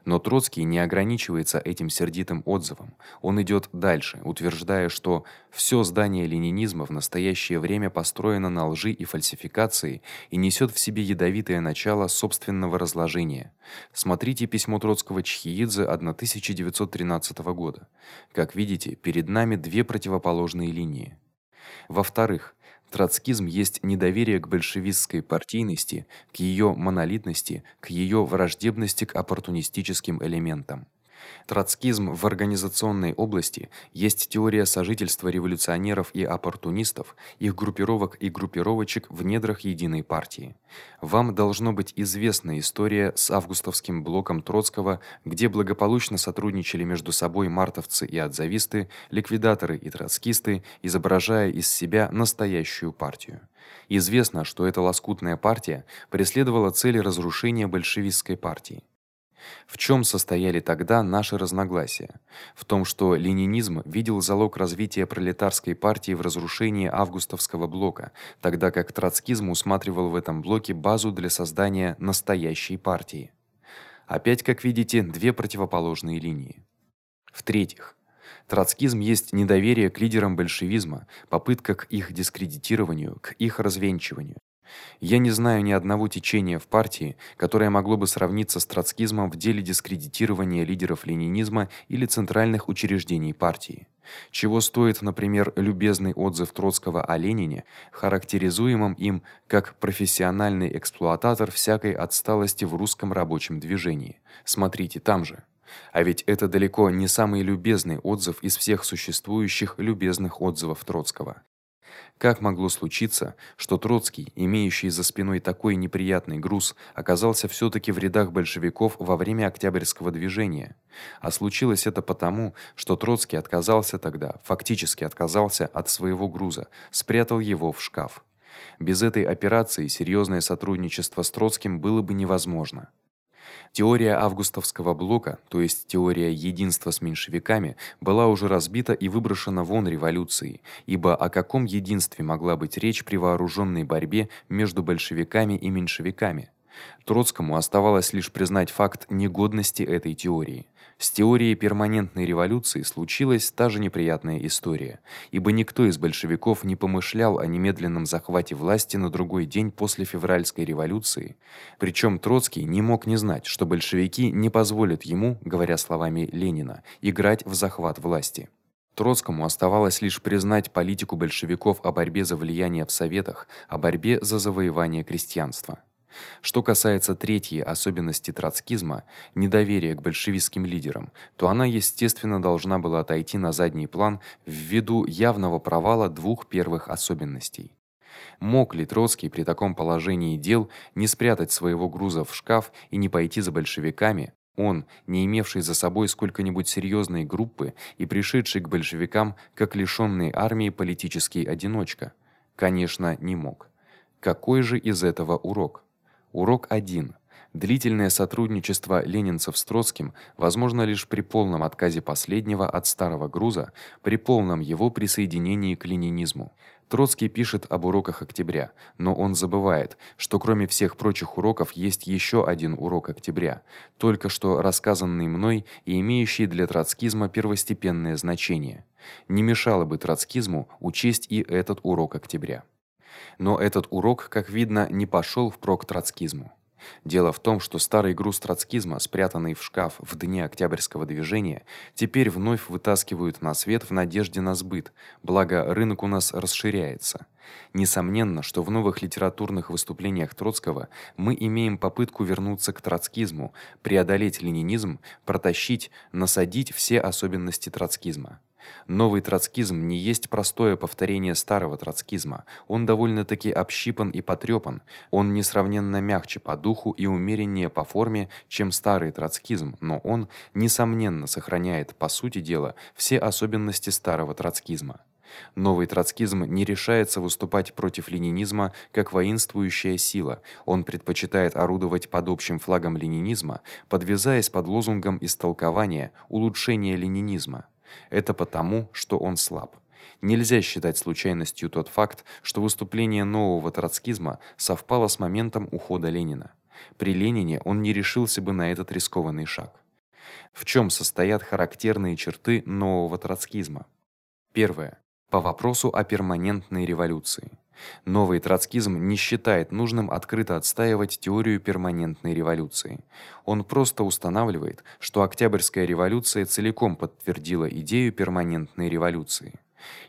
Но Троцкий не ограничивается этим сердитым отзывом. Он идёт дальше, утверждая, что всё здание ленинизма в настоящее время построено на лжи и фальсификации и несёт в себе ядовитое начало собственного разложения. Смотрите письмо Троцкого Чхеидзе 1913 года. Как видите, перед нами две противоположные линии. Во-вторых, Троцкизм есть недоверие к большевистской партийности, к её монолитности, к её враждебности к оппортунистическим элементам. Троцкизм в организационной области есть теория сожительства революционеров и оппортунистов, их группировок и группировочек в недрах единой партии. Вам должно быть известна история с августовским блоком Троцкого, где благополучно сотрудничали между собой мартовцы и отзависты, ликвидаторы и троцкисты, изображая из себя настоящую партию. Известно, что эта лоскутная партия преследовала цели разрушения большевистской партии. В чём состояли тогда наши разногласия? В том, что ленинизм видел залог развития пролетарской партии в разрушении августовского блока, тогда как троцкизм усматривал в этом блоке базу для создания настоящей партии. Опять, как видите, две противоположные линии. В-третьих, троцкизм есть недоверие к лидерам большевизма, попытка к их дискредитированию, к их развенчиванию. Я не знаю ни одного течения в партии, которое могло бы сравниться с троцкизмом в деле дискредитирования лидеров ленинизма или центральных учреждений партии. Чего стоит, например, любезный отзыв Троцкого о Ленине, характеризуемом им как профессиональный эксплуататор всякой отсталости в русском рабочем движении. Смотрите там же. А ведь это далеко не самый любезный отзыв из всех существующих любезных отзывов Троцкого. Как могло случиться, что Троцкий, имеющий за спиной такой неприятный груз, оказался всё-таки в рядах большевиков во время Октябрьского движения? А случилось это потому, что Троцкий отказался тогда, фактически отказался от своего груза, спрятал его в шкаф. Без этой операции серьёзное сотрудничество с Троцким было бы невозможно. Теория августовского блока, то есть теория единства с меньшевиками, была уже разбита и выброшена вон революцией, ибо о каком единстве могла быть речь при вооружённой борьбе между большевиками и меньшевиками? Троцкому оставалось лишь признать факт негодности этой теории. С теорией перманентной революции случилась та же неприятная история, ибо никто из большевиков не помышлял о немедленном захвате власти на другой день после февральской революции. Причём Троцкий не мог не знать, что большевики не позволят ему, говоря словами Ленина, играть в захват власти. Троцкому оставалось лишь признать политику большевиков о борьбе за влияние в советах, о борьбе за завоевание крестьянства. Что касается третьей особенности троцкизма недоверие к большевистским лидерам, то она, естественно, должна была отойти на задний план ввиду явного провала двух первых особенностей. Мог ли Троцкий при таком положении дел не спрятать своего груза в шкаф и не пойти за большевиками? Он, не имевший за собой сколько-нибудь серьёзной группы и пришедший к большевикам как лишённый армии политический одиночка, конечно, не мог. Какой же из этого урок? Урок 1. Длительное сотрудничество ленинцев с Троцким возможно лишь при полном отказе последнего от старого груза, при полном его присоединении к ленинизму. Троцкий пишет об уроках октября, но он забывает, что кроме всех прочих уроков есть ещё один урок октября, только что рассказанный мной и имеющий для троцкизма первостепенное значение. Не мешало бы троцкизму учесть и этот урок октября. Но этот урок, как видно, не пошёл впрок троцкизму. Дело в том, что старый груз троцкизма, спрятанный в шкаф в дни Октябрьского движения, теперь вновь вытаскивают на свет в надежде на сбыт, благо рынок у нас расширяется. Несомненно, что в новых литературных выступлениях Троцкого мы имеем попытку вернуться к троцкизму, преодолеть ленинизм, протащить, насадить все особенности троцкизма. Новый троцкизм не есть простое повторение старого троцкизма. Он довольно-таки общипан и потрёпан. Он несравненно мягче по духу и умереннее по форме, чем старый троцкизм, но он несомненно сохраняет по сути дела все особенности старого троцкизма. Новый троцкизм не решается выступать против ленинизма как воинствующая сила. Он предпочитает орудовать под общим флагом ленинизма, подвязаясь под лозунгом истолкования улучшения ленинизма. Это потому, что он слаб. Нельзя считать случайностью тот факт, что выступление нового троцкизма совпало с моментом ухода Ленина. При Ленине он не решился бы на этот рискованный шаг. В чём состоят характерные черты нового троцкизма? Первое. По вопросу о перманентной революции. Новый троцкизм не считает нужным открыто отстаивать теорию перманентной революции. Он просто устанавливает, что Октябрьская революция целиком подтвердила идею перманентной революции.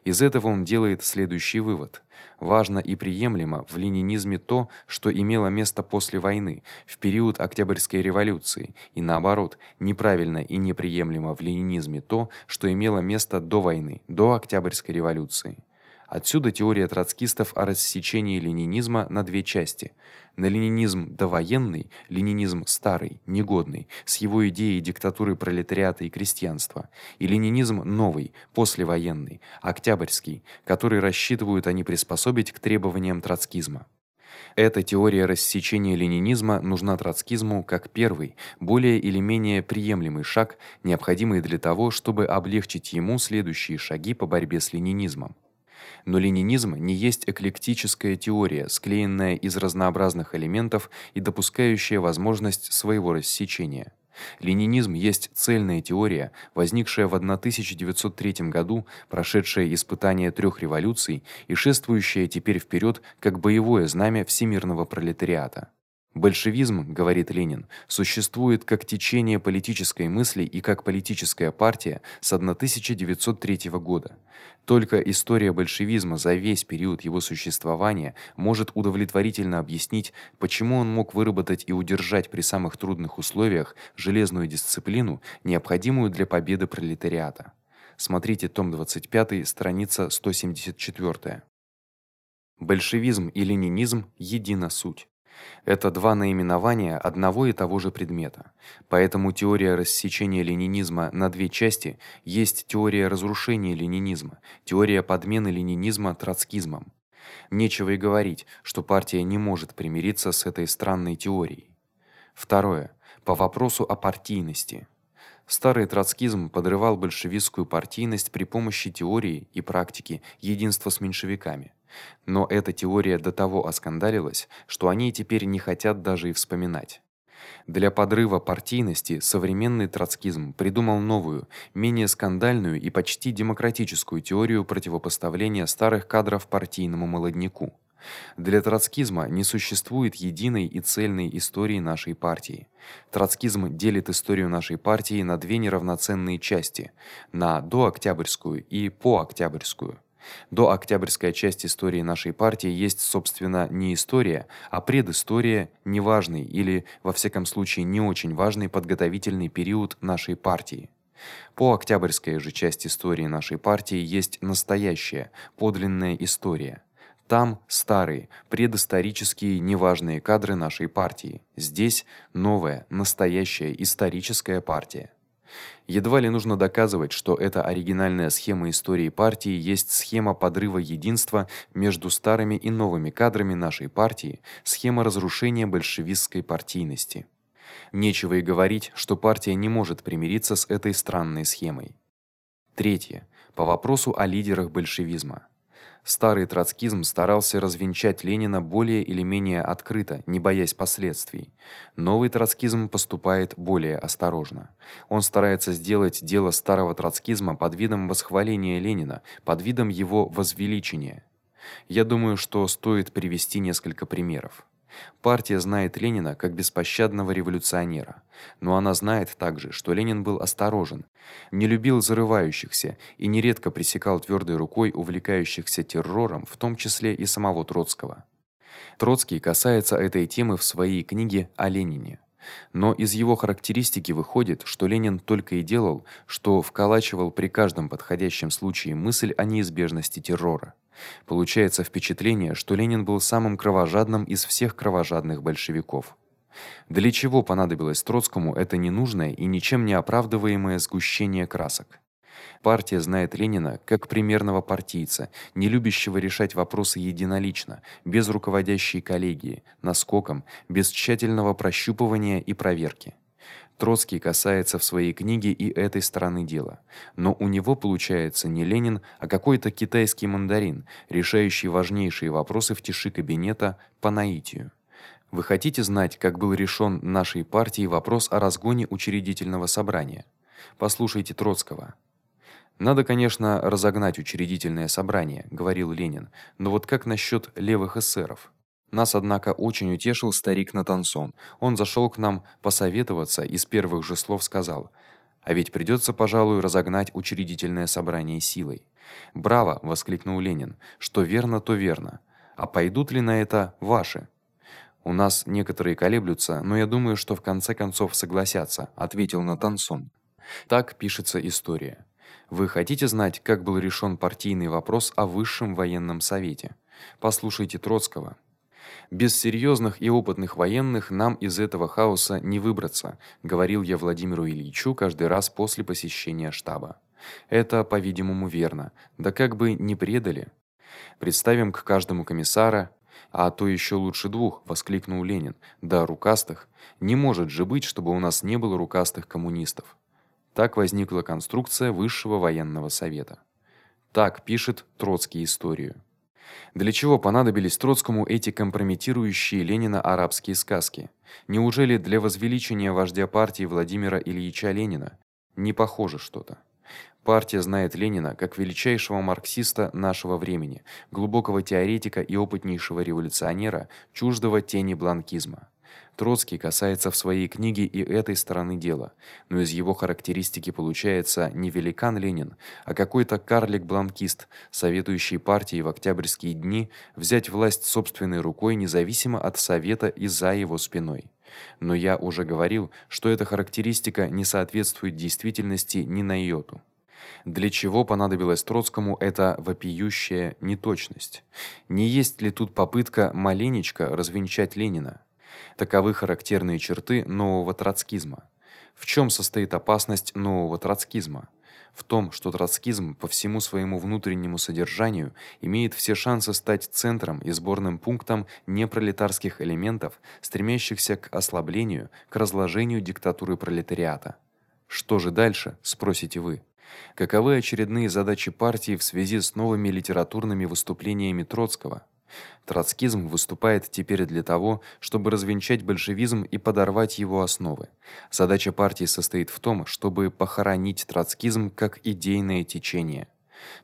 Из этого он делает следующий вывод: важно и приемлемо в ленинизме то, что имело место после войны, в период Октябрьской революции, и наоборот, неправильно и неприемлемо в ленинизме то, что имело место до войны, до Октябрьской революции. Отсюда теория троцкистов о рассечении ленинизма на две части: на ленинизм довоенный, ленинизм старый, негодный, с его идеей диктатуры пролетариата и крестьянства, и ленинизм новый, послевоенный, октябрьский, который рассчитывают они приспособить к требованиям троцкизма. Эта теория рассечения ленинизма нужна троцкизму как первый, более или менее приемлемый шаг, необходимый для того, чтобы облегчить ему следующие шаги по борьбе с ленинизмом. Но ленинизм не есть эклектическая теория, склеенная из разнообразных элементов и допускающая возможность своего рассечения. Ленинизм есть цельная теория, возникшая в 1903 году, прошедшая испытания трёх революций и шествующая теперь вперёд как боевое знамя всемирного пролетариата. Большевизм, говорит Ленин, существует как течение политической мысли и как политическая партия с 1903 года. Только история большевизма за весь период его существования может удовлетворительно объяснить, почему он мог выработать и удержать при самых трудных условиях железную дисциплину, необходимую для победы пролетариата. Смотрите том 25, страница 174. Большевизм и ленинизм едина суть. Это два наименования одного и того же предмета. Поэтому теория рассечения ленинизма на две части есть теория разрушения ленинизма, теория подмены ленинизма троцкизмом. Нечего и говорить, что партия не может примириться с этой странной теорией. Второе по вопросу о партийности. Старый троцкизм подрывал большевистскую партийность при помощи теории и практики единства с меньшевиками. Но эта теория до того оскандалилась, что они теперь не хотят даже и вспоминать. Для подрыва партийности современный троцкизм придумал новую, менее скандальную и почти демократическую теорию противопоставления старых кадров партийному молодняку. Для троцкизма не существует единой и цельной истории нашей партии. Троцкизм делит историю нашей партии на две неравноценные части: на дооктябрьскую и пооктябрьскую. Дооктябрьская часть истории нашей партии есть, собственно, не история, а предыстория, неважный или во всяком случае не очень важный подготовительный период нашей партии. Пооктябрьская же часть истории нашей партии есть настоящая, подлинная история. Там старые, предысторические, неважные кадры нашей партии. Здесь новая, настоящая историческая партия. Едва ли нужно доказывать, что эта оригинальная схема истории партии есть схема подрыва единства между старыми и новыми кадрами нашей партии, схема разрушения большевистской партийности. Нечего и говорить, что партия не может примириться с этой странной схемой. Третье. По вопросу о лидерах большевизма. Старый троцкизм старался развенчать Ленина более или менее открыто, не боясь последствий. Новый троцкизм поступает более осторожно. Он старается сделать дело старого троцкизма под видом восхваления Ленина, под видом его возвеличения. Я думаю, что стоит привести несколько примеров. Партия знает Ленина как беспощадного революционера, но она знает также, что Ленин был осторожен, не любил зарывающихся и нередко пресекал твёрдой рукой увлекающихся террором, в том числе и самого Троцкого. Троцкий касается этой темы в своей книге о Ленине. Но из его характеристики выходит, что Ленин только и делал, что вколачивал при каждом подходящем случае мысль о неизбежности террора. Получается впечатление, что Ленин был самым кровожадным из всех кровожадных большевиков. Для чего понадобилось Троцкому это ненужное и ничем не оправдываемое сгущение красок? Партия знает Ленина как примерного партийца, не любящего решать вопросы единолично, без руководящей коллегии, наскоком, без тщательного прощупывания и проверки. Троцкий касается в своей книге и этой стороны дела. Но у него получается не Ленин, а какой-то китайский мандарин, решающий важнейшие вопросы в тиши кабинета по наитию. Вы хотите знать, как был решен нашей партией вопрос о разгоне учредительного собрания? Послушайте Троцкого. Надо, конечно, разогнать учредительное собрание, говорил Ленин. Но вот как насчет левых эсеров? Нас, однако, очень утешил старик Натансон. Он зашел к нам посоветоваться и с первых же слов сказал: "А ведь придется, пожалуй, разогнать учредительное собрание силой". "Браво!" воскликнул Ленин. "Что верно, то верно. А пойдут ли на это ваши?" У нас некоторые колеблются, но я думаю, что в конце концов согласятся, ответил Натансон. Так пишется история. Вы хотите знать, как был решен партийный вопрос о высшем военном совете? Послушайте Троцкого. Без серьезных и опытных военных нам из этого хаоса не выбраться, говорил я Владимиру Ильичу каждый раз после посещения штаба. Это, по-видимому, верно. Да как бы не предали. Представим к каждому комиссара, а то еще лучше двух, воскликнул Ленин. Да рукастых. Не может же быть, чтобы у нас не было рукастых коммунистов. Так возникла конструкция высшего военного совета. Так пишет Троцкий историю. Для чего понадобились Троцкому эти компрометирующие Ленина арабские сказки? Неужели для возвеличения вождя партии Владимира Ильича Ленина? Не похоже что-то. Партия знает Ленина как величайшего марксиста нашего времени, глубокого теоретика и опытнейшего революционера, чуждого тени бланкизма. Троцкий касается в своей книге и этой стороны дела, но из его характеристики получается не великан Ленин, а какой-то карлик-бланкист, советующий партии в октябрьские дни взять власть собственной рукой независимо от совета и за его спиной. Но я уже говорил, что эта характеристика не соответствует действительности ни на йоту. Для чего понадобилась Троцкому эта вопиющая неточность? Не есть ли тут попытка маленечко развенчать Ленина? Таковы характерные черты нового троцкизма. В чём состоит опасность нового троцкизма? В том, что троцкизм по всему своему внутреннему содержанию имеет все шансы стать центром и сборным пунктом непролетарских элементов, стремящихся к ослаблению, к разложению диктатуры пролетариата. Что же дальше, спросите вы? Каковы очередные задачи партии в связи с новыми литературными выступлениями Троцкого? Троцкизм выступает теперь для того, чтобы развенчать большевизм и подорвать его основы. Задача партии состоит в том, чтобы похоронить троцкизм как идейное течение.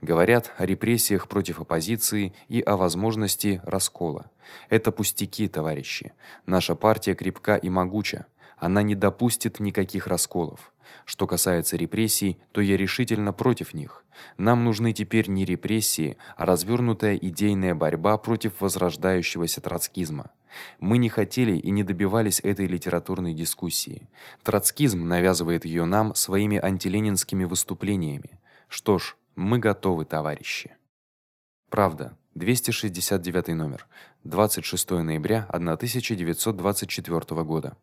Говорят о репрессиях против оппозиции и о возможности раскола. Это пустяки, товарищи. Наша партия крепка и могуча. Она не допустит никаких расколов. Что касается репрессий, то я решительно против них. Нам нужны теперь не репрессии, а развёрнутая идейная борьба против возрождающегося троцкизма. Мы не хотели и не добивались этой литературной дискуссии. Троцкизм навязывает её нам своими антиленинскими выступлениями. Что ж, мы готовы, товарищи. Правда. 269 номер. 26 ноября 1924 года.